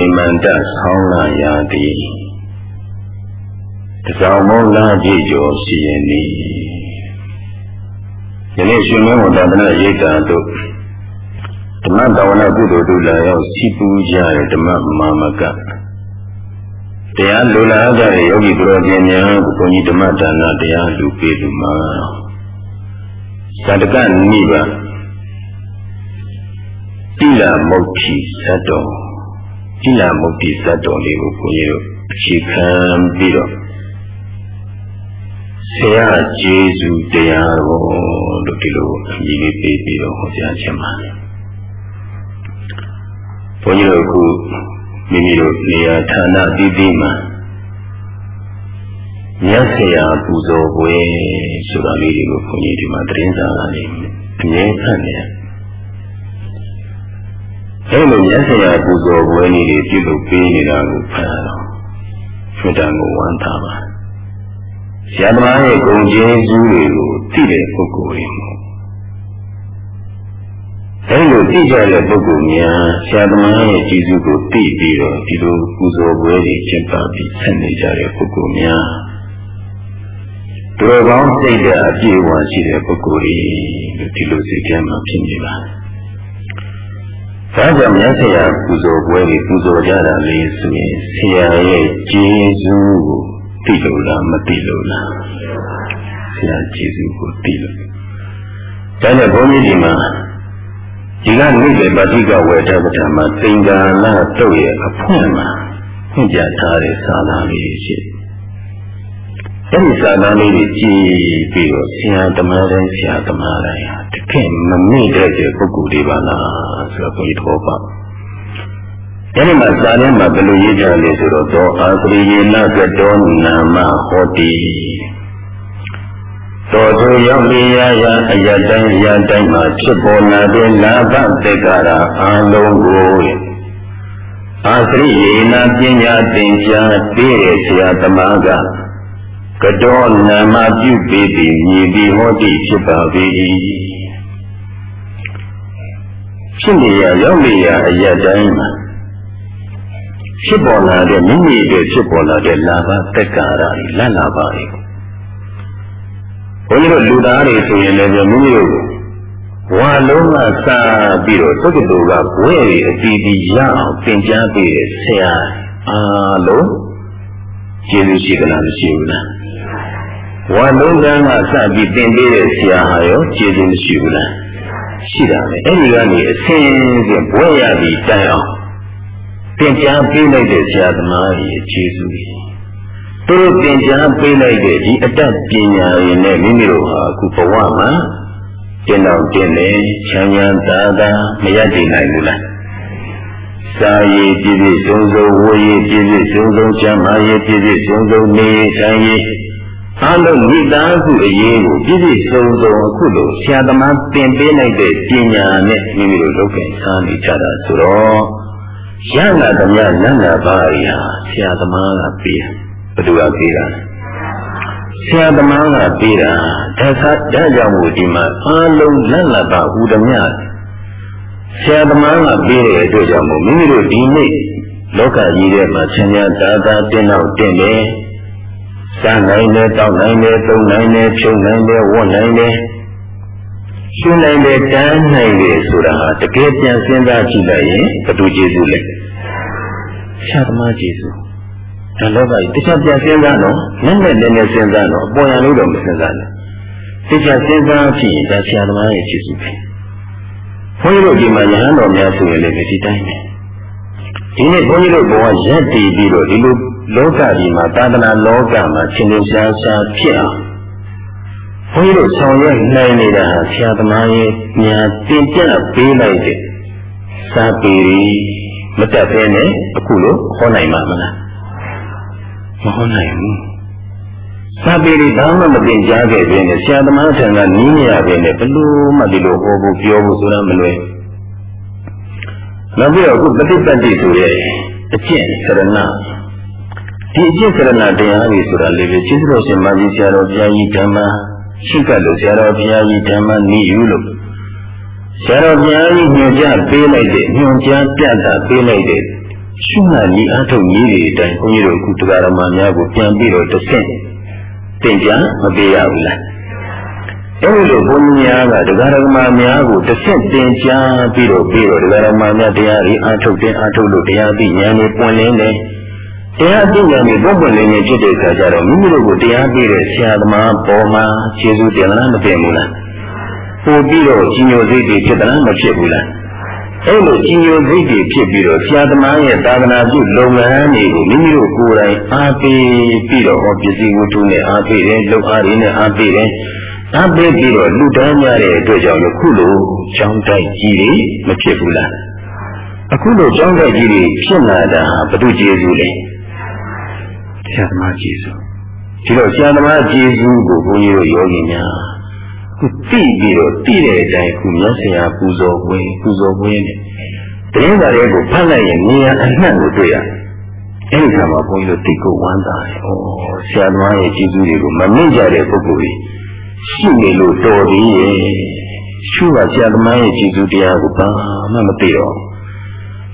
ေမန္တဆောင်းလာရာသည်တစောင်းမုံလာကြည့်ကျော်ရှိရင်ဤယနေ့ရှင်မင်းဝတ္တနာရိတ်တာတို့ဓမ္မတဝနာကုသိုလ်တို့လာရောက်စီပူကြတဲ့ဓမ္မမာမကတရားလူလာကြတဲ့ယောဂီဘုရောရှင်များဘုန်းကြီးဓမ္မဒါနတရားလူပေးလူမှာသတ္တကနိဗ္ဗာန်တိလမုတ်တိသတ္တော တိလမုတ်တိသတ္တောလေးကိုဘုန်းကြီးတို့အခြေခံပြီးတော့ဆရာကျေးဇူးတရားကိုလို့ဒီလိုအမည်လေးပေးပြီးတော့ဟောကြားခြင်းပါတယ်ဘုန်းကြီးတို့ခုမိမိတို့နေရာဌာနတည်တည်မှာမြတ်ဆရာပူဇော်ပွဲဆိုတာလေးတွေကိုဘုန်းကြီးဒီမှာသတင်းစာကနေအမြဲဖတ်နေတယ် အဲလိုမြတ်ဆရာပူဇော်ပွဲလေးတွေပြုလုပ်ပေးနေတာကိုဖတ်တော့ဆွတ်တန်ကိုဝမ်းသာပါဆရာသမားရဲ့ဂုဏ်ကျေးဇူးတွေကိုသိတဲ့ပုဂ္ဂိုလ်တွေမို့အဲဒီလိုသိကြတဲ့ပုဂ္ဂိုလ်များဆရာသမားရဲ့ကျေးဇူးကိုသိပြီးတော့ဒီလိုပူဇော်ပွဲတွေကျင်းပပြီးဆက်နေကြတဲ့ပုဂ္ဂိုလ်များတော်ကောင်းစိတ်ဓာတ်အပြည့်အဝရှိတဲ့ပုဂ္ဂိုလ်တွေလို့ဒီလိုစိတ်ထဲမှာဖြစ်နေပါတယ်။ ဒါကြောင့်မြတ်ဆရာပူဇော်ပွဲတွေပူဇော်ကြတာလေးဆိုရင်ဆရာရဲ့ကျေးဇူးကိုသိလို့လားမသိလို့လားဆရာကျေးဇူးကိုသိလို့ဒါနဲ့ဘုန်းကြီးဒီမှာဒီကနေ့ပဲပါဠိကဝေဒပဋ္ဌာမှာသင်္ကာလတုတ်ရဲ့အဖွင့်မှာဟင့်ကြထားတဲ့စာသားလေးရှိတယ်အဲဒီစာသားလေးကြီးကြည်ပြီးတော့ဆရာသမားတိုင်းဆရာသမားတိုင်း ဟာတကယ်မမေ့တဲ့ပုဂ္ဂိုလ်တွေပါလားဆိုတော့ဘုရားတော်ပါအဲဒီမှာစာထဲမှာဘယ်လိုရေးကြလဲဆိုတော့သောအာသရိယေနကတောနာမဟောတိတော်သူရောက်လျာရာအယတိုင်းအယတိုင်းမှာဖြစ်ပေါ်လာတဲ့လာဘတေကရာအလုံးကိုအာသရိယေနပညာသင်ကြားပေးတဲ့ဆရာသမားကကတောနာမပြုပေးပြီးမြည်ပြီးဟောတိဖြစ်ပါ၏ ဖြစ်နေရရောက်နေရအယတိုင်းမှာဖြစ်ပေါ်လာတဲ့မိမိရဲ့ဖြစ်ပေါ်လာတဲ့လာဘတက္ကာရလတ်လာပါလေဘုန်းကြီးတို့လူသားတွေဆိုရင်လည်းမိမိတို့ဝါလုံးကစားပြီးတော့သုတ္တတူကဘွဲတွေအတီးတီးရအောင်သင်ကြားပေးတဲ့ဆရာအားလုံးကျေးဇူးရှိကြလားမရှိဘူးလားဝါလုံးကန်းကစပြီးသင်ပေးတဲ့ဆရာဟာရောကျေးဇူးမရှိဘူးလား ရှိတာပဲအဲ့ဒီကနေအစဉ်စဉ်ဘွဲရပြီးတိုင်အောင်သင်ကြားပေးလိုက်တဲ့ဆရာသမားကြီးကျေးဇူးကြီးသူတို့သင်ကြားပေးလိုက်တဲ့ဒီအတတ်ပညာရည်နဲ့မိမိတို့ဟာအခုဘဝမှာတင်တော်တင်လေချမ်းသာသာသာမရတည်နိုင်ဘူးလားစာရည်ပြည့်ပြည့်စုံစုံဝေရည်ပြည့်ပြည့်စုံစုံကျမ်းမာရည်ပြည့်ပြည့်စုံစုံနေထိုင်ရည် အလုံးမိသားစုအရေးကိုပြည့်ပြည့်စုံစုံအခုလိုဆရာသမားသင်ပေးလိုက်တဲ့ပညာနဲ့မိမိတို့လုပ်ကြံစားနေကြတာဆိုတော့ရလာသမျှနန္နာပါရီဟာဆရာသမားကပေးတာဘယ်သူကပေးတာဆရာသမားကပေးတာဒါကဒါကြောင့်မို့ဒီမှာအားလုံးလက်လက်ပါဟူသမျှဆရာသမားကပေးတဲ့အတွက်ကြောင့်မို့မိမိတို့ဒီနေ့လောကကြီးထဲမှာဆင်းရဲသာသာတင်းတော့တင်းတယ် စားနိုင်တယ်တောက်နိုင်တယ်သုံးနိုင်တယ်ဖြုံနိုင်တယ်ဝတ်နိုင်တယ်ရှင်းနိုင်တယ်တန်းနိုင်တယ်ဆိုတာဟာတကယ်ပြန်စဉ်းစားကြည့်လိုက်ရင်ဘယ်သူကျေးဇူးလဲဆရာသမားကျေးဇူးဒါလောကကြီးတခြားပြန်စဉ်းစားတော့နည်းနည်းနည်းနည်းစဉ်းစားတော့အပေါ်ရလို့တော့မစဉ်းစားနဲ့တခြားစဉ်းစားဖြစ်ရင်ဒါဆရာသမားရဲ့ကျေးဇူးပဲဘုန်းကြီးတို့ဒီမှာရဟန်းတော်များဆိုရင်လည်းဒီတိုင်းပဲဒီနေ့ဘုန်းကြီးတို့ဘဝရက်တည်ပြီးတော့ဒီလို လောကကြီးမှာသာသနာလောကမှာရှင်လင်းရှားရှားဖြစ်အောင်ဘုန်းကြီးတို့ဆောင်ရွက်နိုင်နေတာဟာဆရာသမားရဲ့ညာတင်ပြပေးလိုက်တဲ့စာပေမတက်ဘဲနဲ့အခုလိုဟောနိုင်မှာမလားမဟောနိုင်ဘူးစာပေတွေဘာမှမသင်ကြားခဲ့ခြင်းနဲ့ဆရာသမားထံကနီးနေရခြင်းနဲ့ဘလို့မှဒီလိုဟောဖို့ပြောဖို့ဆိုတာမလွယ်နောက်ပြီးတော့အခုပฏิပတ်တိဆိုတဲ့အကျင့်စရဏ ဒီအကျင့်စရဏတရားကြီးဆိုတာလေပဲကျေးဇူးတော်ရှင်မာကြီးဆရာတော်ဘုရားကြီးဓမ္မရှိကလို့ဆရာတော်ဘုရားကြီးဓမ္မနိယူလို့ဆရာတော်ဘုရားကြီးညွှန်ကြားပေးလိုက်တဲ့ညွှန်ကြားပြတာပေးလိုက်တဲ့ရှုမှတ်ဤအထုတ်ကြီးတွေအတိုင်းဘုန်းကြီးတို့အခုတရားဓမ္မများကိုပြန်ပြီးတော့တစ်ဆင့်သင်ကြားမပေးရဘူးလားအဲဒီလိုဘုန်းကြီးများကတရားဓမ္မများကိုတစ်ဆင့်သင်ကြားပြီးတော့ပြီးတော့တရားဓမ္မများတရားတွေအထုတ်တဲ့အထုတ်လို့တရားသိဉာဏ်တွေပွင့်လင်းတယ် တရားသိဉာဏ်တွေပွင့်ပွင့်လင်းလင်းဖြစ်တဲ့အခါကျတော့မိမိတို့ကိုတရားပြတဲ့ဆရာသမားပေါ်မှာခြေစူးတင်လားမတင်ဘူးလားပို့ပြီးတော့ကြီးညိုစိတ်တွေဖြစ်သလားမဖြစ်ဘူးလားအဲ့လိုကြီးညိုစိတ်တွေဖြစ်ပြီးတော့ဆရာသမားရဲ့သာသနာပြုလုပ်ငန်းတွေကိုမိမိတို့ကိုယ်တိုင်အားပေးပြီးတော့ဟောပစ္စည်းဝတ္ထုနဲ့အားပေးတယ်လုပ်အားတွေနဲ့အားပေးတယ်အားပေးပြီးတော့လူတန်းကြတဲ့အတွက်ကြောင့်ခုလိုကြောင်းတိုက်ကြီးတွေမဖြစ်ဘူးလားအခုလိုကြောင်းတိုက်ကြီးတွေဖြစ်လာတာဘု து ကျေစုလေ ဆရာသမားကျေစုဒီတော့ဆရာသမားကျေစုကိုဘုန်းကြီးတို့ယောဂီများခုသိပြီးတော့သိတဲ့အတိုင်းခုမြတ်ဆရာပူဇော်ဝင်ပူဇော်ဝင်နဲ့တရင်သာတွေကိုဖတ်လိုက်ရင်နေရာအနှံ့ကိုတွေ့ရအဲဒီကမှာဘုန်းကြီးတို့တိတ်ကိုဝမ်းသာတယ်။ဩဆရာသမားရဲ့ကျေးဇူးတွေကိုမမေ့ကြတဲ့ပုဂ္ဂိုလ်ကြီးရှိနေလို့တော်သေးရဲ့။ရှုပါဆရာသမားရဲ့ကျေးဇူးတရားကိုဘာမှမသိတော့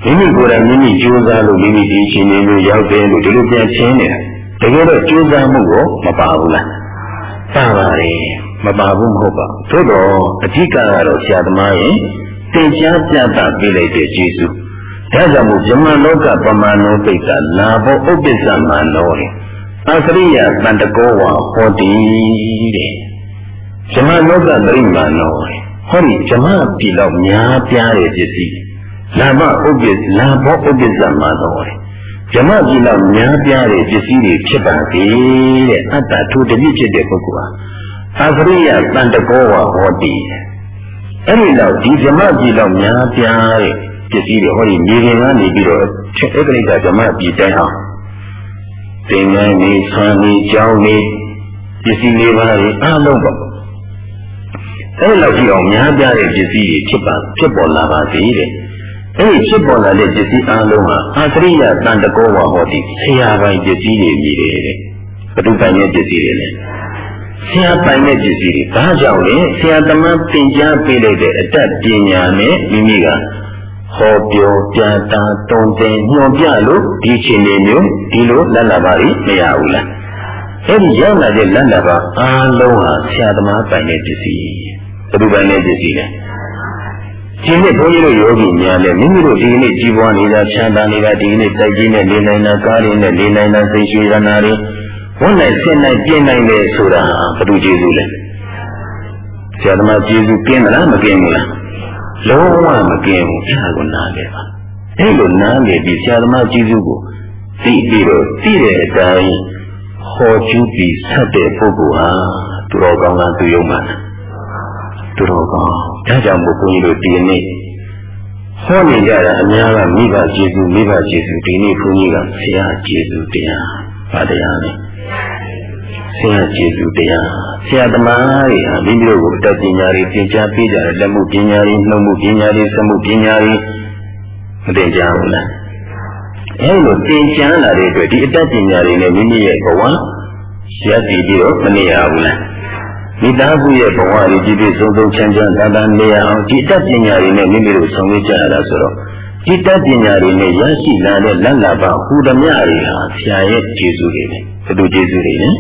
မိမိကိုယ်တိုင်မိမိကြိုးစားလို့မိမိဒီရှင်နေလို့ရောက်တယ်လို့ဒီလိုပြန်ချင်းနေတာတကယ်တော့ကြိုးစားမှုကိုမပါဘူးလား။ပါပါတယ်မပါဘူးမဟုတ်ပါသို့တော့အဓိကကတော့ဆရာသမားရဲ့သင်ကြားပြသပေးလိုက်တဲ့ကျေးဇူးဒါကြောင့်မို့ဇမလောကပမာဏောပိဿလာဘောဥပ္ပစ္စမနောအသရိယတန်တကောဝဟောတိတဲ့ဇမလောကပရိမာနောဟောဒီဇမပြီလောက်များပြားတဲ့ပစ္စည်း လာဘဥပ္ပစ္စလာဘောဥပ္ပစ္စမနောဇမပြီလောက်များပြားတဲ့ပစ္စည်းတွေဖြစ်ပါသေးတဲ့အတ္တထိုတပိဖြစ်တဲ့ပုဂ္ဂိုလ်ဟာအပရိယတန်တကောဝဟောတိအဲ့ဒီတော့ဒီဓမ္မပြည်တော့များပြားတဲ့ပစ္စည်းတွေဟောဒီမြေပြင်ကနေပြီးတော့ချက်ဧကရိကဓမ္မပြည်တိုင်းအောင်သင်္ကန်းကြီးဆွမ်းကြီးကြောင်းကြီးပစ္စည်းလေးပါးတွေအားလုံးပေါ့အဲ့လောက်ကြည့်အောင်များပြားတဲ့ပစ္စည်းတွေဖြစ်ပါဖြစ်ပေါ်လာပါစေတဲ့ အဲ့ဒီဖြစ်ပေါ်လာတဲ့ပစ္စည်းအားလုံးဟာအာသရိယတန်တကောဝဟောတိဆရာပိုင်ပစ္စည်းတွေမြည်တယ်တဲ့ဘုဒ္ဓပိုင်ရဲ့ပစ္စည်းတွေလည်းဆရာပိုင်တဲ့ပစ္စည်းတွေဘာကြောင့်လဲဆရာသမားသင်ကြားပေးလိုက်တဲ့အတတ်ပညာနဲ့မိမိကဟောပြောပြတာတုံ့တင်ညွှန်ပြလို့ဒီချိန်လေးမျိုးဒီလိုလက်လာပါလိမရဘူးလားအဲ့ဒီရောက်လာတဲ့လက်လာပါအားလုံးဟာဆရာသမားပိုင်တဲ့ပစ္စည်းဘယ်သူပိုင်တဲ့ပစ္စည်းလဲ ဒီနေ့ဘုန်းကြီးတို့ယောဂီများလည်းမိမိတို့ဒီနေ့ကြီးပွားနေတာချမ်းသာနေတာဒီနေ့တိုက်ကြီးနဲ့နေနိုင်တာကားတွေနဲ့နေနိုင်တာစိတ်ရှိရနာတွေဝန်နိုင်ဆင်းနိုင်ပြင်းနိုင်တယ်ဆိုတာဘယ်သူကျေးဇူးလဲဆရာသမားကျေးဇူးကင်းမလားမကင်းဘူးလားလုံးဝမကင်းဘူးအဲ့ဒါကိုနားလည်ပါအဲ့လိုနားလည်ပြီးဆရာသမားကျေးဇူးကိုသိပြီးတော့သိတဲ့အတိုင်းဟောကျူးပြီးဆက်တဲ့ပုဂ္ဂိုလ်ဟာသူတော်ကောင်းလားသူယုံမှလား သူတော်ကောင်းဒါကြောင့်ဘုန်းကြီးတို့ဒီနေ့ဟောနေကြတာအများကမိဘကျေးဇူးမိဘကျေးဇူးဒီနေ့ဘုန်းကြီးကဆရာကျေးဇူးတရားဗာတရားနဲ့ဆရာကျေးဇူးတရားဆရာသမားတွေဟာမိမိတို့ကိုအတတ်ပညာတွေသင်ကြားပေးကြတယ်လက်မှုပညာတွေနှုတ်မှုပညာတွေစမှုပညာတွေမသင်ကြားဘူးလားအဲလိုသင်ကြားလာတဲ့အတွက်ဒီအတတ်ပညာတွေနဲ့မိမိရဲ့ဘဝရပ်တည်ပြီးတော့မနေရဘူးလား မိသားစုရဲ့ဘဝတွေကြည့်ပြီးစုံစုံချမ်းချမ်းသာသာနေရအောင်ဒီအတတ်ပညာတွေနဲ့မိမိတို့ဆောင်ရွက်ကြရတာဆိုတော့ဒီတတ်ပညာတွေနဲ့ရရှိလာတဲ့လက်လာပါဟူသမျှတွေဟာဆရာရဲ့ကျေးဇူးတွေပဲဘယ်လိုကျေးဇူးတွေလဲ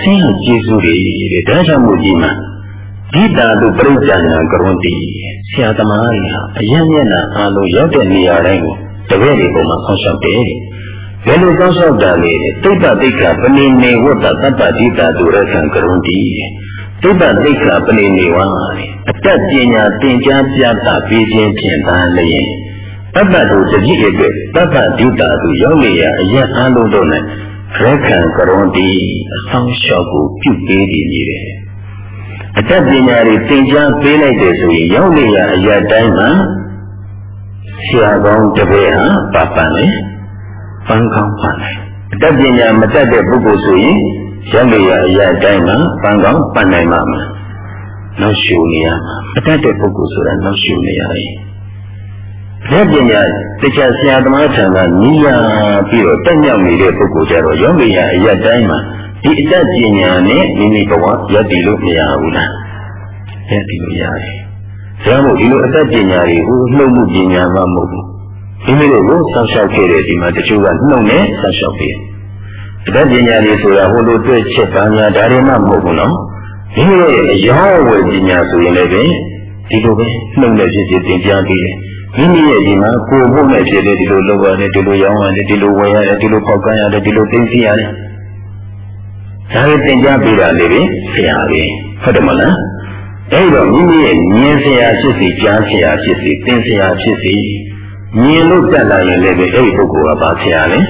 ဆင်းရဲကျေးဇူးတွေတဲ့ဒါကြောင့်မို့ဒီမှာဒီတာတို့ပြိဋ္ဌာနာကရုံတီဆရာသမားတွေဟာအယံမျက်နှာအားလုံးရောက်တဲ့နေရာတိုင်းကိုတပည့်တွေပုံမှာဆောင်းလျှောက်တယ်တဲ့ ဘယ်လိုဆောင်းလျှောက်တာလဲတိဋ္ဌတိဋ္ဌပဏိနေဝတ္တတတ္တဒိတာတို့ရခံကရုံတီတိဋ္ဌတိဋ္ဌပဏိနေဝါအတ္တပညာသင်ကြားပြတာပေးခြင်းဖြင့်သာလျင်တတ္တတို့တတိအတွက်တတ္တဒိတာတို့ရောက်နေရအယံအားလုံးတို့နဲ့ရခံကရုံတီအဆောင်လျှောက်ကိုပြုပေးနေနေတယ်အတတ်ပညာတွေသင်ကြားပေးလိုက်တယ်ဆိုရင်ရောက်နေရအရာတိုင်းမှာဆရာကောင်းတပည့်ဟာပပန်လေ ပန်းကောင်းပန်လေအတတ်ပညာမတတ်တဲ့ပုဂ္ဂိုလ်ဆိုရင်ရောက်နေရအရာတိုင်းမှာပန်းကောင်းပန်နိုင်မှာမနောက်ရှုနေရမှာအတတ်တဲ့ပုဂ္ဂိုလ်ဆိုတာနောက်ရှုနေရတယ်လက်ပညာတရားဆရာသမားထံကနီးရပြီးတော့တက်မြောက်နေတဲ့ပုဂ္ဂိုလ်ကြတော့ယောဂီရအရတိုင်းမှာဒီအတတ်ပညာနဲ့မိမိဘဝရည်တည်လို့မရဘူးလားရည်တည်လို့ရတယ်။ဒါမို့ဒီလိုအတတ်ပညာတွေကိုနှုတ်မှုပညာမှမဟုတ်ဘူး မိမိတို့ကိုစောင့်ရှောက်ခဲ့တဲ့ဒီမှာတချို့ကနှုတ်နဲ့စောင့်ရှောက်ပြီးအတတ်ပညာတွေဆိုတာဟိုလိုတွေ့ချက်ပါညာဒါတွေမှမဟုတ်ဘူးနော်မိမိရဲ့အယောဝယ်ပညာဆိုရင်လည်းဒီလိုပဲနှုတ်နဲ့ဖြစ်ဖြစ်သင်ကြားပြီးတယ်မိမိရဲ့ဒီမှာကိုယ်ဖို့နဲ့ဖြစ်တဲ့ဒီလိုလုပ်ရတယ်ဒီလိုရောင်းရတယ်ဒီလိုဝယ်ရတယ်ဒီလိုပေါက်ကမ်းရတယ်ဒီလိုသိသိရတယ်ဒါတွေသင်ကြားပေးတာလေဆရာကြီးဟုတ်တယ်မလားအဲ့တော့မိမိရဲ့မြင်ဆရာဖြစ်စီကြားဆရာဖြစ်စီသင်ဆရာဖြစ်စီ မြင်လို့တက်လာရင်လည်းအဲ့ဒီပုဂ္ဂိုလ်ကဘာဆရာလဲ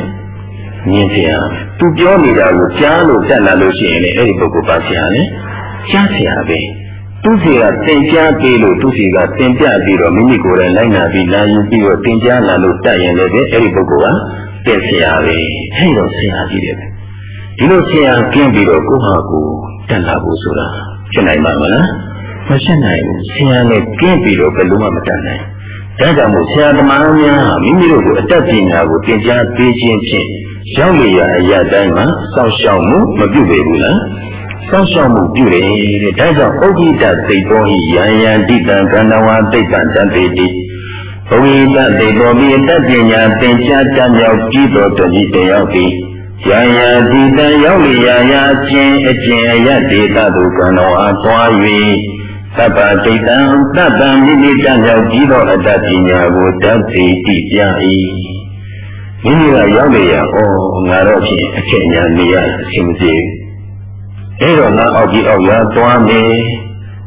မြင်ဆရာသူပြောနေတာကိုကြားလို့တက်လာလို့ရှိရင်လည်းအဲ့ဒီပုဂ္ဂိုလ်ဘာဆရာလဲကြားဆရာပဲသူစီကသင်ကြားပေးလို့သူစီကသင်ပြပြီးတော့မိမိကိုယ်တိုင်လိုက်နာပြီးလာယူပြီးတော့သင်ကြားလာလို့တက်ရင်လည်းအဲ့ဒီပုဂ္ဂိုလ်ကတဲ့ဆရာပဲအဲ့တော့ဆရာကြီးတယ်ဒီလိုဆရာကင်းပြီးတော့ကိုဟာကိုတက်လာဖို့ဆိုတာဖြစ်နိုင်မှာမလားမဖြစ်နိုင်ဘူးဆရာနဲ့ကင်းပြီးတော့ဘယ်လိုမှမတက်နိုင် ဒါကြောင့်မို့ဆရာသမားများမိမိတို့ကိုအတတ်ပညာကိုသင်ကြားပေးခြင်းဖြင့်ရောက်လျာအရာတိုင်းမှာစောင့်ရှောက်မှုမပြုပေဘူးလားစောင့်ရှောက်မှုပြုတယ်တဲ့ဒါကြောင့်ဩဂိတသိတောဟိယံယံတိတံကန္တဝါသိတ္တတတေတိဩဂိတသိတောပိတတ်ပညာသင်ကြားတတ်မြောက်ပြီးတော်တည်းတယောက်သည်ယံယံတိတံရောက်လျာရာချင်းအကျင့်အယတ်ဒေသသို့ကန္တဝါတွား၍ သဗ္ဗတိတံသဗ္ဗံမိမိတတ်မြောက်ပြီးတော်အတ္တပညာကိုတတ်သိတိပြ၏မိမိကရောက်နေရဩငါတော့ဖြင့်အချက်ညာနေရအရှင်ပြေအဲ့တော့ငါအောက်ကြီးအောက်ရသွားမယ်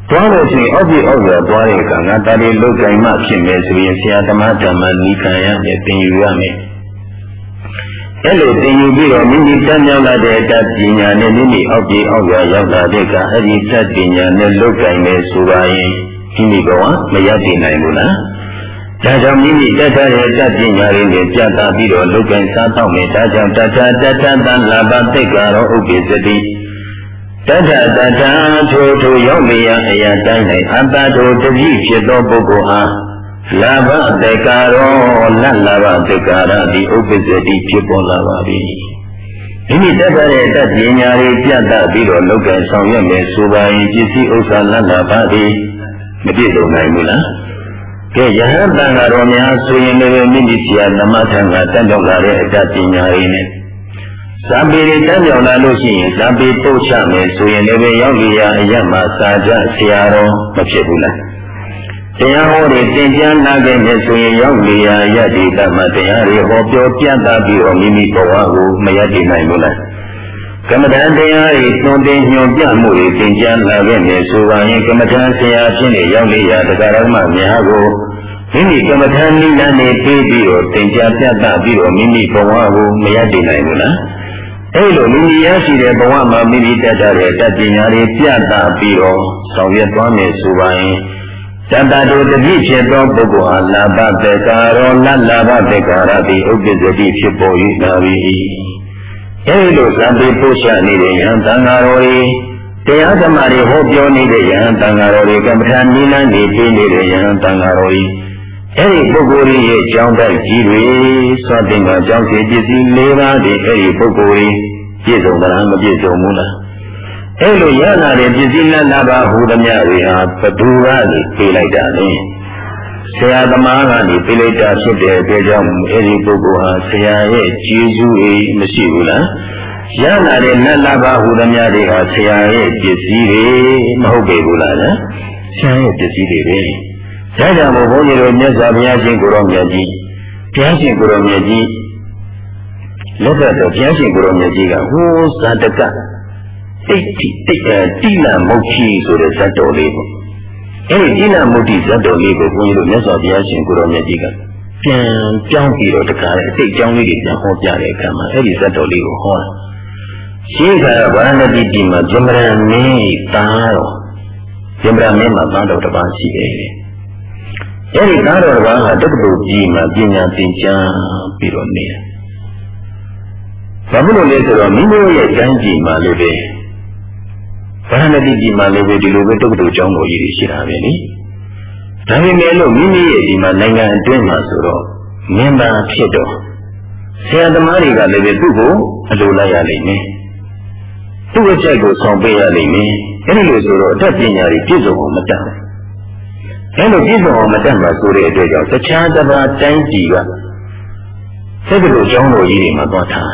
သွားလို့ရှိရင်အောက်ကြီးအောက်ရသွားတဲ့အခါငါတာရီလုတ်ကင်မှဖြစ်မယ်ဆိုရင်ဆရာသမားဓမ္မနိခံရမယ်သင်ယူရမယ် အဲ့လိုသင်ယူပြီးတော့မိမိတတ်မြောက်လာတဲ့အတတ်ပညာနဲ့မိမိအောက်ကြီးအောက်ရရောက်လာတဲ့အခါအဲ့ဒီတတ်ပညာနဲ့လုတ်ကင်မယ်ဆိုပါရင်ဒီမိဘဝမရတည်နိုင်ဘူးလားဒါကြောင့်မိမိတတ်တဲ့တတ်ပညာတွေနဲ့ပြသပြီးတော့လုတ်ကင်စားတော့မယ်ဒါကြောင့်တတ္တတတ္တတလာဘသိက္ခာရောဥပ္ပိစတိတတ္တတတ္တထိုထိုရောက်နေရအရာတိုင်း၌အတ္တတို့တတိဖြစ်သောပုဂ္ဂိုလ်အား လာဘတေကာရောလတ်လာဘတေကာရဒီဥပ္ပဇ္ဇတိဖြစ်ပေါ်လာပါပြီမိမိတက်တဲ့တတ်ပညာတွေပြတ်တတ်ပြီးတော့လောကဆောင်ရွက်မယ်ဆိုပါရင်ပစ္စည်းဥစ္စာလတ်လာပါသည်မပြည့်စုံနိုင်ဘူးလားကဲယဟန်တန်ဃာတော်များဆိုရင်လည်းမိမိဆရာနမထံကတတ်ကြောက်လာတဲ့အတတ်ပညာတွေနဲ့ဇာပေတွေတတ်ကြောက်လာလို့ရှိရင်ဇာပေပုတ်ချမယ်ဆိုရင်လည်းရောက်လျာအရမစာကြဆရာတော်မဖြစ်ဘူးလား တရားဟောတွေသင်ကြားနာခဲ့မယ်ဆိုရင်ရောက်လျာယတ္တိတမတရားတွေဟောပြောပြသပြီးတော့မိမိဘဝကိုမရတည်နိုင်ဘူးလားကမ္မဋ္ဌာန်းတရားတွေသွန်သင်ညွှန်ပြမှုတွေသင်ကြားလာခဲ့မယ်ဆိုပါရင်ကမ္မဋ္ဌာန်းဆရာဖြစ်နေရောက်လျာတရားတော်မှများကိုမိမိကမ္မဋ္ဌာန်းနိလန်းနေပြီးပြီးတော့သင်ကြားပြသပြီးတော့မိမိဘဝကိုမရတည်နိုင်ဘူးလားအဲ့လိုမိမိရရှိတဲ့ဘဝမှာမိမိတတ်တဲ့တတ်ပညာတွေပြသပြီးတော့ဆောင်ရွက်သွားမယ်ဆိုပါရင် တတ္တတို့တတိဖြစ်သောပုဂ္ဂိုလ်အားလာဘတေကာရောလလာဘတေကာရတိဥပ္ပဇ္ဇတိဖြစ်ပေါ်၏နာပြီအဲဒီလိုသံပေပို့ချနေတဲ့ယဟန်တန်ဃာတော်တွေတရားဓမ္မတွေဟောပြောနေတဲ့ယဟန်တန်ဃာတော်တွေကမ္မထာနိလန်းနေပြီးနေတဲ့ယဟန်တန်ဃာတော်တွေအဲဒီပုဂ္ဂိုလ်ရဲ့အကြောင်းတိုက်ကြီးတွေသောတင်ကအကြောင်းစီပစ္စည်း၄ပါးတွေအဲဒီပုဂ္ဂိုလ်ပြည့်စုံသလားမပြည့်စုံဘူးလား အဲလိုရလာတဲ့ပစ္စည်းလက်လာပါဟူသည်များတွေဟာဘသူကနေပြေးလိုက်တာလဲဆရာသမားကနေပြေးလိုက်တာဖြစ်တဲ့အတွက်ကြောင့်အဲဒီပုဂ္ဂိုလ်ဟာဆရာရဲ့ကျေးဇူးအေးမရှိဘူးလားရလာတဲ့လက်လာပါဟူသည်များတွေဟာဆရာရဲ့ပစ္စည်းတွေမဟုတ်ပေဘူးလားဆရာရဲ့ပစ္စည်းတွေပဲဒါကြောင့်ဘုန်းကြီးတို့မြတ်စွာဘုရားရှင်ကိုရောမြတ်ကြီးဘုရားရှင်ကိုရောမြတ်ကြီးလက်သက်တော်ဘုရားရှင်ကိုရောမြတ်ကြီးကဟိုးဇာတက တိတ်တိတိတ်တိလမုတ်ချီဆိုတဲ့ဇတ်တော်လေးပေါ့အဲဒီတိလမုတ်တိဇတ်တော်လေးကိုဘုန်းကြီးတို့မြတ်စွာဘုရားရှင်ကိုရောမြတ်ကြီးကပြန်ပြောင်းပြီးတော့တခါလေအတိတ်ကြောင်းလေးတွေပြန်ဟောပြတဲ့အခါမှာအဲဒီဇတ်တော်လေးကိုဟောတာရှင်းခါဗာရဏတိတိမှာဇမရမင်းသားတော်ဇမရမင်းမှာသားတော်တစ်ပါးရှိတယ်အဲဒီသားတော်တစ်ပါးဟာတက္ကသိုလ်ကြီးမှာပညာသင်ကြားပြီးတော့နေတာဘာဖြစ်လို့လဲဆိုတော့မိမိရဲ့ကျမ်းကြီးမှာလည်းပဲ ဗာရဏတိကြီးမှာလည်းပဲဒီလိုပဲတုတ်တုတ်ကျောင်းတော်ကြီးတွေရှိတာပဲလေဒါပေမဲ့လို့မိမိရဲ့ဒီမှာနိုင်ငံအတွင်းမှာဆိုတော့မင်းသားဖြစ်တော့ဆရာသမားတွေကလည်းပဲသူ့ကိုအလိုလိုက်ရလိမ့်မယ်သူ့အကြိုက်ကိုဆောင်ပေးရလိမ့်မယ်အဲဒီလိုဆိုတော့အတတ်ပညာတွေပြည့်စုံအောင်မတတ်ဘူးအဲလိုပြည့်စုံအောင်မတတ်မှာဆိုတဲ့အတွက်ကြောင့်တခြားတစ်ပါးတိုင်းပြည်ကတက္ကသိုလ်ကျောင်းတော်ကြီးတွေမှာသွားထား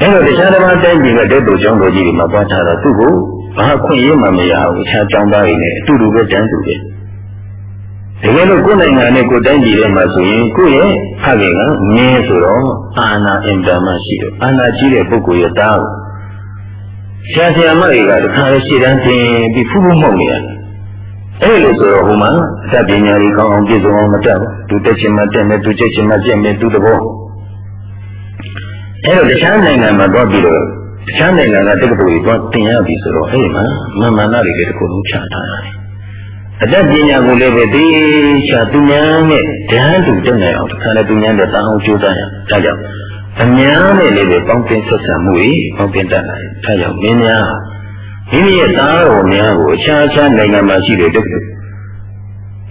အဲ့တော့တခြားတစ်ပါးတိုင်းပြည်ကတက္ကသိုလ်ကျောင်းတော်ကြီးတွေမှာသွားထားတော့သူ့ကိုဘာခွင့်ရမှမရဘူးအခြားကျောင်းသားတွေနဲ့အတူတူပဲတန်းတူတယ်တကယ်လို့ကိုယ်နိုင်ငံနဲ့ကိုယ်တိုင်းပြည်ထဲမှာဆိုရင်ကိုယ့်ရဲ့ဖခင်ကငင်းဆိုတော့အာနာအင်တာမရှိတော့အာနာကြီးတဲ့ပုဂ္ဂိုလ်ရဲ့သားကိုဆရာဆရာမတွေကတခါလေရှေ့တန်းတင်ပြီးဖူးဖူးမှုတ်နေရတယ်အဲ့လိုဆိုတော့ဟိုမှာသတ္တပညာကြီးကောင်းအောင်ပြည့်စုံအောင်မတတ်ဘူးသူတက်ချင်မှတက်မယ်သူကြိတ်ချင်မှကြက်မယ်သူတဘော အဲ့တော့တခြားနိုင်ငံမှာတော့ပြီးတော့တခြားနိုင်ငံကတက္ကသိုလ်တွေတော့တင်ရပြီဆိုတော့အဲ့ဒီမှာမမနာတွေလည်းတစ်ခုလုံးချထားရတယ်အတတ်ပညာကိုလည်းပဲဒီချာသူများနဲ့ဓာတ်တူတက်နိုင်အောင်တခါနဲ့သူများနဲ့တောင်းအောင်ကြိုးစားရဒါကြောင့်အများနဲ့လည်းပဲပေါင်းတင်ဆက်ဆံမှုတွေပေါင်းတင်တတ်နိုင်ဒါကြောင့်မင်းများမိမိရဲ့သားတော်များကိုအခြားခြားနိုင်ငံမှာရှိတဲ့တက္ကသိုလ်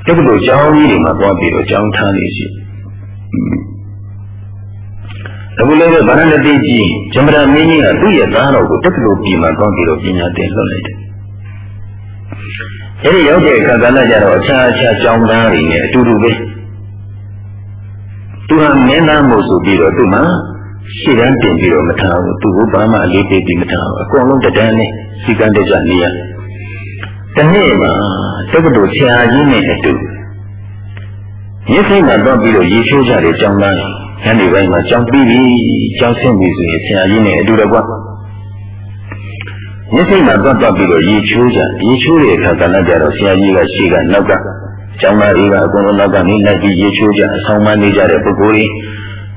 တက္ကသိုလ်ကျောင်းကြီးတွေမှာသွားပြီးတော့ကျောင်းထားနေရှိ အခုလည်းဗာရဏတိကြီးဇမရမင်းကြီးကသူ့ရဲ့သားတော်ကိုတက္ကသိုလ်ပြည်မှာသွားပြီးတော့ပညာသင်လွှတ်လိုက်တယ်အဲဒီရောက်တဲ့အခါကလည်းကြတော့အခြားအခြားကျောင်းသားတွေနဲ့အတူတူပဲသူဟာမင်းသားမို့ဆိုပြီးတော့သူ့မှာရှေ့တန်းတင်ပြီးတော့မထားဘူးသူ့ကိုဘာမှအလေးပေးပြီးမထားဘူးအကုန်လုံးတဒန်းနဲ့စီကံတကြနေရတနေ့မှာတက္ကသိုလ်ဆရာကြီးနဲ့အတူရစ်စိတ်မှာတော့ပြီးတော့ရေချိုးကြတယ်ကျောင်းသား ညနေပိုင်းမှာကျောင်းပြီးပြီကျောင်းဆင်းပြီဆိုရင်ဆရာကြီးနဲ့အတူတကွရစ်စိတ်မှာတော့တော့ပြီးတော့ရေချိုးကြရေချိုးတဲ့အခါကလည်းကြတော့ဆရာကြီးကရှေ့ကနောက်ကကျောင်းသားတွေကအကုန်လုံးနောက်ကနေလိုက်ပြီးရေချိုးကြအဆောင်မနေကြတဲ့ပုဂ္ဂိုလ်တွေ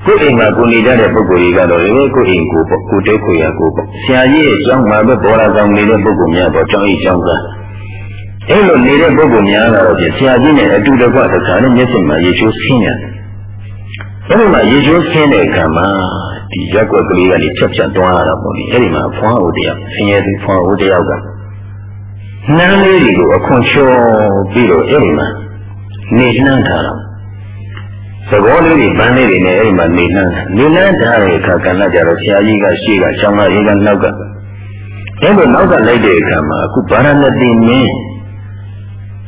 ကိုယ်အိမ်မှာကိုနေကြတဲ့ပုဂ္ဂိုလ်တွေကတော့လေကိုယ်အိမ်ကိုပေါ့ကိုတဲခွေရကိုပေါ့ဆရာကြီးရဲ့ကျောင်းမှာပဲပေါ်လာဆောင်နေတဲ့ပုဂ္ဂိုလ်များပေါ့ကျောင်းအိမ်ကျောင်းသားအဲ့လိုနေတဲ့ပုဂ္ဂိုလ်များကတော့ဖြင့်ဆရာကြီးနဲ့အတူတကွတခါနဲ့မျက်စိမှာရေချိုးဆင်းရတယ် အဲ့ဒီမှာရေချိုးဆင်းတဲ့အခါမှာဒီရက်ွက်ကလေးကနေဖြတ်ဖြတ်သွားရတာပေါ့လေအဲ့ဒီမှာဖွားဦးတယောက်ဆင်းရဲသူဖွားဦးတယောက်ကနှမ်းလေးတွေကိုအခွန်ချောပြီးတော့အဲ့ဒီမှာနေနှမ်းထားတာသဘောလေးတွေဗန်းလေးတွေနဲ့အဲ့ဒီမှာနေနှမ်းနေနှမ်းထားတဲ့အခါကလည်းကြတော့ဆရာကြီးကရှေ့ကချောင်းကရေကနောက်ကအဲ့လိုနောက်ကလိုက်တဲ့အခါမှာအခုဗာရဏသီမင်း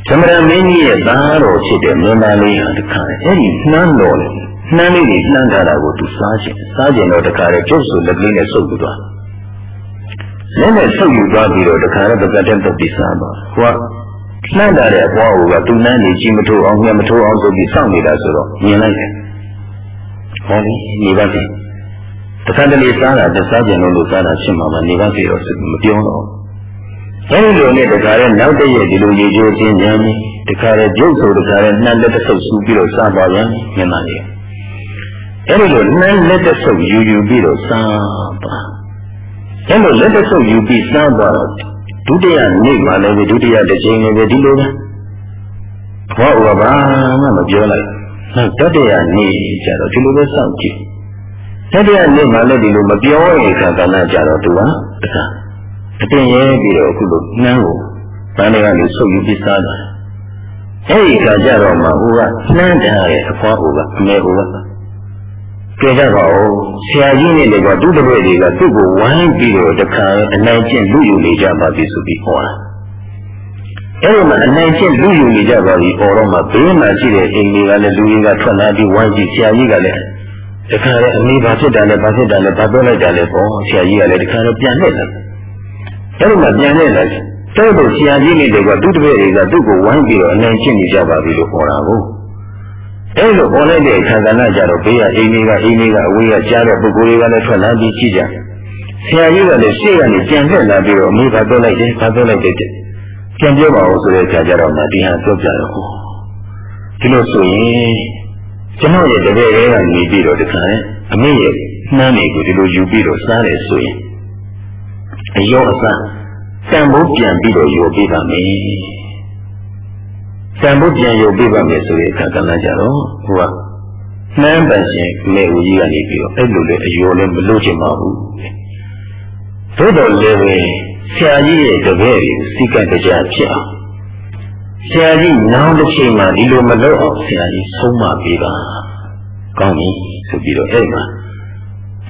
သမရမင်းကြီးရဲ့သားတော်ဖြစ်တဲ့မင်းသားလေးဟာတခါအဲ့ဒီနှမ်းတော်လေနှမ်းလေးတွေနှမ်းထားတာကိုသူစားခြင်းစားခြင်းတော့တခါလေကျုပ်ဆိုလက်ကလေးနဲ့ဆုပ်ပြီးသွားလက်နဲ့ဆုပ်ယူသွားပြီးတော့တခါလေပကတဲ့ပုတ်ပြီးစားသွားဟိုကနှမ်းတာတဲ့အပွားကသူနှမ်းနေကြီးမထိုးအောင်ညမထိုးအောင်ဆိုပြီးစောင့်နေတာဆိုတော့မြင်လိုက်တယ်ဟောဒီနေပါစေတခါတလေစားတာတစားခြင်းလို့စားတာဖြစ်မှာမနေပါစေတော့မပြောတော့ အဲဒီလိုနဲ့တခါရဲနောက်တည့်ရဲ့ဒီလိုရေချိုးခြင်းညာမီတခါရဲကျုပ်ဆိုတခါရဲနှမ်းလက်တစ်ဆုပ်ဆူပြီးတော့စားပါရန်မြင်ပါလေအဲဒီလိုနှမ်းလက်တစ်ဆုပ်ယူယူပြီးတော့စားပါအဲလိုလက်တစ်ဆုပ်ယူပြီးစားပါတော့ဒုတိယနေ့မှလည်းဒုတိယတစ်ချိန်လည်းဒီလိုပဲဘောဥပဘာမှမပြောလိုက်နောက်တတိယနေ့ကျတော့ဒီလိုပဲစောင့်ကြည့်တတိယနေ့မှလည်းဒီလိုမပြောရင်ခန္ဓာနာကြတော့သူကတခါ အတင်ရဲပြီးတော့အခုလိုနှမ်းကိုဗန်းတွေကနေဆုပ်ယူပြီးစားတာအဲဒီခါကျတော့မှဟိုကနှမ်းထားတဲ့အဖွားဟိုကအမေဟိုကကြည့်ကြပါဦးဆရာကြီးနဲ့လည်းကသူ့တပည့်တွေကသူ့ကိုဝိုင်းပြီးတော့တခါအနိုင်ကျင့်လူယူနေကြပါပြီဆိုပြီးဟောတာအဲဒီမှာအနိုင်ကျင့်လူယူနေကြပါပြီပေါ်တော့မှဘေးမှာရှိတဲ့အိမ်တွေကလည်းလူတွေကထွက်လာပြီးဝိုင်းပြီးဆရာကြီးကလည်းတခါလေအမေဘာဖြစ်တာလဲဘာဖြစ်တာလဲဘာပြောလိုက်တာလဲပေါ့ဆရာကြီးကလည်းတခါတော့ပြန်လှည့်လာ အဲ့ဒီမှာပြန်နေလိုက်တဲ့တို့ဆရာကြီးတွေကသူ့တပည့်တွေကသူ့ကိုဝိုင်းပြီးတော့အနိုင်ကျင့်နေကြပါပြီလို့ခေါ်တာကိုအဲ့လိုခေါ်လိုက်တဲ့ခန္ဓာနာကြတော့ဘေးကအိမ်လေးကအိမ်လေးကအဝေးကကြားတဲ့ပုဂ္ဂိုလ်တွေကလည်းထွက်လာပြီးကြည့်ကြဆရာကြီးကလည်းရှေ့ကနေကြံပြက်လာပြီးတော့အမေကပြောလိုက်တယ်ဘာပြောလိုက်တယ်ကြံပြောပါဦးဆိုတဲ့အခါကျတော့မှဒီဟာပြောပြတော့ဒီလိုဆိုရင်ကျွန်တော်ရဲ့တပည့်တွေကနေပြီးတော့တခါနဲ့အမေရဲ့နှမ်းတွေကိုဒီလိုယူပြီးတော့စားတယ်ဆိုရင် အယောအစတန်ဖိုးပြန်ပြီးတော့ယောပေးပါမယ်တန်ဖိုးပြန်ယောပေးပါမယ်ဆိုတဲ့အခါကလည်းကြတော့ဟိုကနှမ်းပန်ရှင်မေဦးကြီးကနေပြီးတော့အဲ့လိုလေအယောလည်းမလို့ချင်ပါဘူးသို့တော်လည်းပဲဆရာကြီးရဲ့တပည့်ကိုစိကံကြဖြစ်အောင်ဆရာကြီးနောင်တစ်ချိန်မှဒီလိုမလုပ်အောင်ဆရာကြီးဆုံးမပေးပါကောင်းပြီဆိုပြီးတော့အဲ့မှာ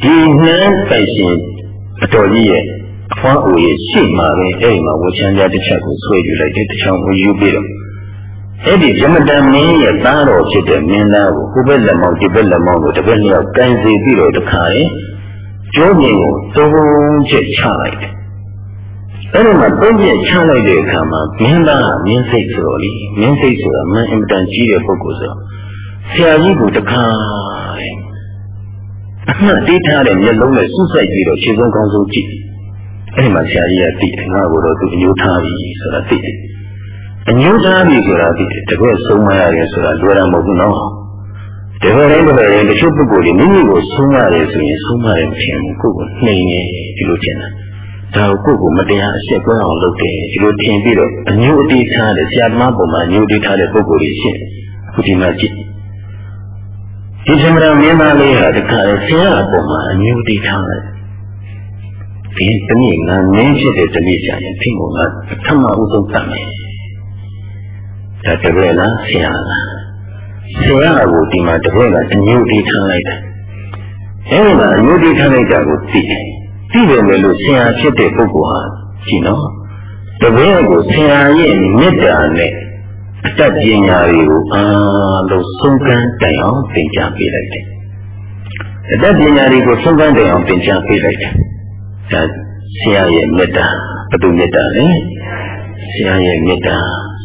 ဒီနှမ်းပန်ရှင်အတော်ကြီးရဲ့အ ဖွားအိုရဲ့ရှေ့မှာပဲအဲ့ဒီမှာဝချမ်းကြတစ်ချက်ကိုဆွဲယူလိုက်တယ်တစ်ချောင်းကိုယူပြီးတော့အဲ့ဒီဇမတမင်းရဲ့သားတော်ဖြစ်တဲ့မင်းသားကိုဟိုဘက်လက်မောင်းဒီဘက်လက်မောင်းကိုတစ်ဘက်လျောက်ကန်စီပြီးတော့တခါရင်ကျိုးမြင်ကိုသုံးချက်ချလိုက်တယ်အဲ့ဒီမှာသုံးချက်ချလိုက်တဲ့အခါမှာမင်းသားမင်းစိတ်ဆိုတော့လေမင်းစိတ်ဆိုတာမင်းအင်မတန်ကြီးတဲ့ပုဂ္ဂိုလ်ဆိုတော့ဆရာကြီးကိုတခါအမှတ်တေးထားတဲ့မျက်လုံးနဲ့စူးစိုက်ပြီးတော့ခြေစုံကောင်းဆုံးကြည့် အဲ့ဒီမှာဆရာကြီးကသိတယ်ငါ့ကိုတော့သူအညိုးထားပြီဆိုတာသိတယ်အညိုးထားပြီဆိုတာသိတယ်တကယ်ဆုံးမရတယ်ဆိုတာလွယ်တာမဟုတ်ဘူးနော်တကယ်တိုင်းတကယ်တိုင်းတချို့ပုဂ္ဂိုလ်တွေမိမိကိုဆုံးမရတယ်ဆိုရင်ဆုံးမတယ်မထင်ဘူးကိုယ့်ကိုနှိမ်နေဒီလိုထင်တာဒါကိုကိုယ်ကိုမတရားအဆက်ကွဲအောင်လုပ်တယ်ဒီလိုထင်ပြီးတော့အညိုးအတေးထားတဲ့ဆရာသမားပုံမှာအညိုးအတေးထားတဲ့ပုဂ္ဂိုလ်တွေရှင်းအခုဒီမှာကြည့်ဒီသမရမင်းသားလေးဟာတခါဆရာအပေါ်မှာအညိုးအတေးထားတယ် ဒီတနည်းငါမင်းဖြစ်တဲ့တနည်းကြရင်ဖြစ်ကုန်တာပထမဦးဆုံးတတ်မယ်ဒါတကယ်လားဆရာလားဆရာကိုဒီမှာတကယ်ကအညိုးအတေးထားလိုက်တယ်အဲဒီမှာအညိုးအတေးထားလိုက်တာကိုသိတယ်သိတယ်လေလို့ဆရာဖြစ်တဲ့ပုဂ္ဂိုလ်ဟာကြည့်နော်တပည့်ကိုဆရာရဲ့မေတ္တာနဲ့အတတ်ပညာတွေကိုအားလုံးဆုံးကမ်းတိုင်အောင်သင်ကြားပေးလိုက်တယ်အတတ်ပညာတွေကိုဆုံးကမ်းတိုင်အောင်သင်ကြားပေးလိုက်တယ် ဒါဆရာရဲ့မေတ္တာဘုသူမေတ္တာလေဆရာရဲ့မေတ္တာ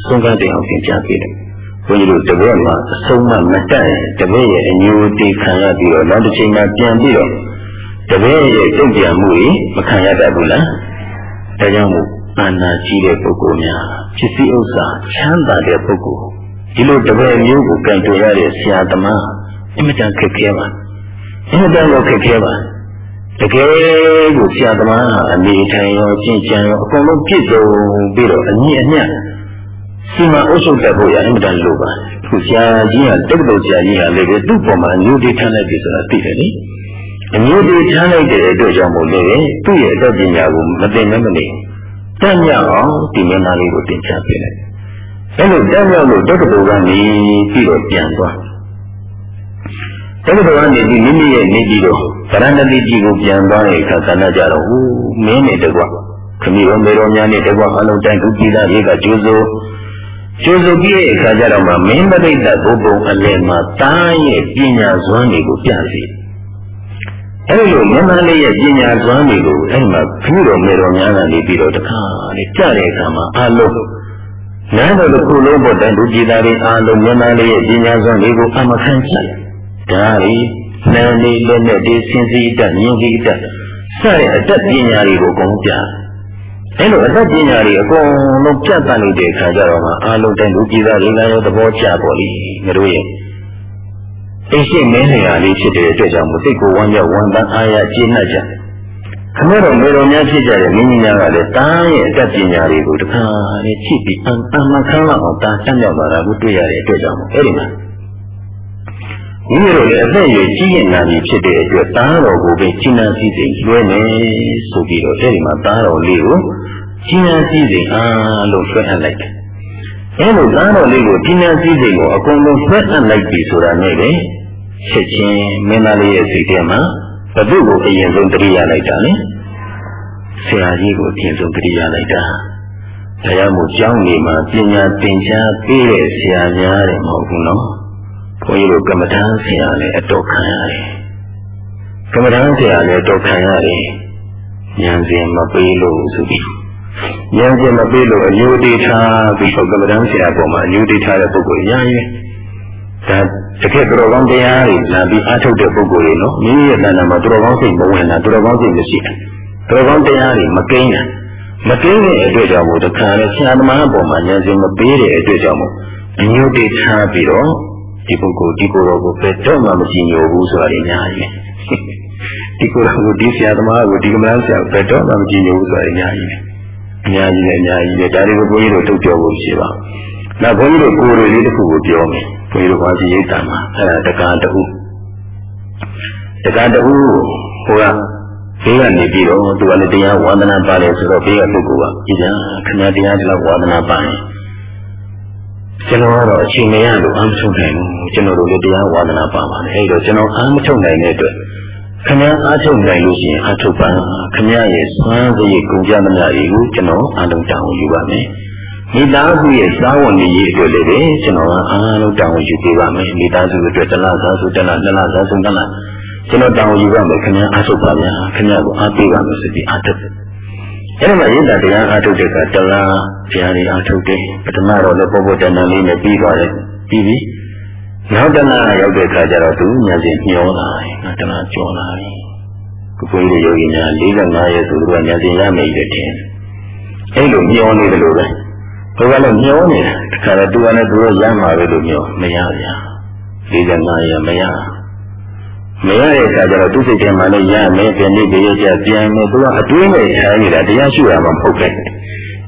ဆုံးကမ်းတိုင်အောင်သင်ကြားပေးတယ်ဘုန်းကြီးတို့တပည့်မှာအဆုံးမမတတ်ရင်တပည့်ရဲ့အညိုတေခံရပြီးတော့နောက်တစ်ချိန်မှာပြန်ပြီးတော့တပည့်ရဲ့တုံ့ပြန်မှုတွေမခံရတတ်ဘူးလားဒါကြောင့်မို့အာနာကြီးတဲ့ပုဂ္ဂိုလ်များဖြစ်စီဥစ္စာချမ်းသာတဲ့ပုဂ္ဂိုလ်ဒီလိုတပည့်မျိုးကိုကြံတွေ့ရတဲ့ဆရာသမားအမြဲတမ်းခက်ခဲပါအမြဲတမ်းတော့ခက်ခဲပါ တကယ်ကိုဆရာသမားအနေထိုင်ရောကျင့်ကြံရောအကုန်လုံးပြည့်စုံပြီးတော့အညီအမျှစီမံအုပ်ချုပ်တတ်ဖို့ရအမြဲတမ်းလိုပါခုဆရာကြီးကတက္ကသိုလ်ဆရာကြီးကလည်းသူ့ပေါ်မှာအညို့တိထားလိုက်ပြီဆိုတာသိတယ်လေအမျိုးတွေချမ်းလိုက်တဲ့အတွက်ကြောင့်မို့လို့သူ့ရဲ့အတတ်ပညာကိုမသိမဲမနေတတ်မြောက်အောင်ဒီမင်းသားလေးကိုတင်ချပေးလိုက်အဲလိုတတ်မြောက်လို့တက္ကသိုလ်ကနေပြီးတော့ပြန်သွား တက္ကသိုလ်ကနေဒီမိမိရဲ့နေကြီးတော့ဗရဏတိကြီးကိုပြန်သွားတဲ့အခါကဏ္ဍကြတော့ဟူမင်းနဲ့တကွခမီတော်မေတော်များနဲ့တကွအလုံးတိုင်းဒုတိယရေကကျိုးစိုးကျိုးစိုးပြီးတဲ့အခါကျတော့မှမင်းပဋိသတ်ဘုဘုံအလယ်မှာတားရဲ့ပညာဇွမ်းတွေကိုပြစီအဲ့လိုမြန်မာလေးရဲ့ပညာစွမ်းတွေကိုအဲ့မှာခူးတော်မေတော်များကနေပြီးတော့တခါလေးကြတဲ့အခါမှာအာလုံးနန်းတော်တစ်ခုလုံးပေါ်တန်သူကြည်သားတွေအာလုံးမြန်မာလေးရဲ့ပညာစွမ်းတွေကိုအမခံချတယ် ဒါရီနန်းလေးလက်နဲ့ဒီစင်စီတတ်မြင်ကြီးတတ်စတဲ့အတတ်ပညာတွေကိုအကုန်ပြအဲ့လိုအတတ်ပညာတွေအကုန်လုံးပြတ်တတ်နေတဲ့အခါကျတော့မှအာလုံးတန်သူကြည်သားတွေလည်းသဘောကျပေါ်လိမတို့ရဲ့အိရှိမင်းနေရာလေးဖြစ်တဲ့အတွက်ကြောင့်မသိကိုဝမ်းမြောက်ဝမ်းသာအားရကျေနပ်ကြခမတော်မေတော်များဖြစ်ကြတဲ့မင်းကြီးများကလည်းတားရဲ့အတတ်ပညာတွေကိုတခါလေးချိပြီးအံမခံလောက်အောင်တားတတ်မြောက်လာတာကိုတွေ့ရတဲ့အတွက်ကြောင့်အဲ့ဒီမှာ မိမိတို့ရဲ့အသက်အရွယ်ကြီးရင်လာပြီဖြစ်တဲ့အတွက်တားတော်ကိုပဲကျင့်နာစည်းစိမ်လွှဲမယ်ဆိုပြီးတော့အဲ့ဒီမှာတားတော်လေးကိုကျင့်နာစည်းစိမ်အားလုံးဆွဲအပ်လိုက်တယ်။အဲလိုတားတော်လေးကိုကျင့်နာစည်းစိမ်ကိုအကုန်လုံးဆွဲအပ်လိုက်ပြီဆိုတာနဲ့ပဲချက်ချင်းမင်းသားလေးရဲ့စိတ်ထဲမှာဘု து ကိုအရင်ဆုံးတတိယလိုက်တာလေဆရာကြီးကိုအရင်ဆုံးတတိယလိုက်တာတရားမှုကျောင်းနေမှာပညာသင်ကြားပေးတဲ့ဆရာများတယ်မဟုတ်ဘူးနော် ဘုန်းကြီးတို့ကမ္မထမ်းဆရာလည်းအတော်ခံရတယ်ကမ္မထမ်းဆရာလည်းအတော်ခံရတယ်ဉာဏ်စဉ်မပေးလို့ဆိုပြီးဉာဏ်စဉ်မပေးလို့အညိုတိထားပြီးတော့ကမ္မထမ်းဆရာပေါ်မှာအညိုတိထားတဲ့ပုဂ္ဂိုလ်ညာရင်ဒါတကယ်သူတော်ကောင်းတရားတွေလာပြီးအားထုတ်တဲ့ပုဂ္ဂိုလ်တွေနော်မိမိရဲ့တဏ္ဍာမှာသူတော်ကောင်းစိတ်မဝင်တာသူတော်ကောင်းစိတ်မရှိတာသူတော်ကောင်းတရားတွေမကိန်းတာမကိန်းတဲ့အတွက်ကြောင့်မို့တခါလေဆရာသမားအပေါ်မှာဉာဏ်စဉ်မပေးတဲ့အတွက်ကြောင့်မို့အညွတ်တိထားပြီးတော့ ဒီပုဂ္ဂိုလ်ဒီကိုယ်တော်ကိုပဲတော့မှမကြည့်ညိုဘူးဆိုတာအများကြီးဒီကိုယ်တော်ကိုဒီဆရာသမားကိုဒီကမ္ဘာဆရာပဲတော့မှမကြည့်ညိုဘူးဆိုတာအများကြီးအများကြီးလည်းအများကြီးလည်းဒါတွေကိုဘုန်းကြီးတို့ထုတ်ပြောဖို့ရှိပါနောက်ဘုန်းကြီးတို့ကိုယ်တော်လေးတစ်ခုကိုပြောမယ်ဘုရားတော်ဘာကြီးရိတ်တံမှာအဲဒါတက္ကတူတက္ကတူဟိုကဘေးကနေပြီးတော့သူကလည်းတရားဝါဒနာပါတယ်ဆိုတော့ဘေးကပုဂ္ဂိုလ်ကဒီကခင်ဗျားတရားဒီလောက်ဝါဒနာပါရင် ကျွန်တော်ကတော့အချိန်မရလို့အားမထုတ်နိုင်ဘူးကျွန်တော်တို့လည်းတရားဝါဒနာပါပါတယ်အဲဒီတော့ကျွန်တော်အားမထုတ်နိုင်တဲ့အတွက်ခင်ဗျားအားထုတ်နိုင်လို့ရှိရင်အားထုတ်ပါခင်ဗျားရဲ့စွမ်းစရိတ်ကုန်ကြသမျှတွေကိုကျွန်တော်အားလုံးတောင်းယူပါမယ်မိသားစုရဲ့စာဝန်ကြီးအတွက်လည်းပဲကျွန်တော်ကအားလုံးတောင်းယူပေးပါမယ်မိသားစုအတွက်တလားသားစုတလားတလားသားစုတလားကျွန်တော်တောင်းယူပါမယ်ခင်ဗျာအားထုတ်ပါဗျာခင်ဗျာကိုအားပေးပါမယ်ဆိုပြီးအားထုတ် အဲ့ဒီမှာရိတ္တတရားအားထုတ်တဲ့ကတလားတရားတွေအားထုတ်တယ်ပထမတော့လည်းပေါ်ပေါ်တန်တန်လေးနဲ့ပြီးသွားတယ်ပြီးပြီနောက်တလားရောက်တဲ့အခါကျတော့သူညစဉ်ညှောလာတယ်ငါတလားကြောလာတယ်ကိုယ်ကိုယ်ယောဂီများ45ရက်ဆိုသူကညစဉ်ရမယ်တဲ့တင်အဲ့လိုညှောနေတယ်လို့ပဲဘုရားလည်းမျောနေတာတခါတော့သူကလည်းသူတို့ရမှာပဲလို့မျောမရဗျာ45ရမရ မရတဲ့အခါကျတော့သူစိတ်ထဲမှာလည်းရမယ်ပြန်နေပြရကြပြန်မယ်သူကအတွင်းနဲ့ထိုင်နေတာတရားရှိရမှာမဟုတ်ပဲ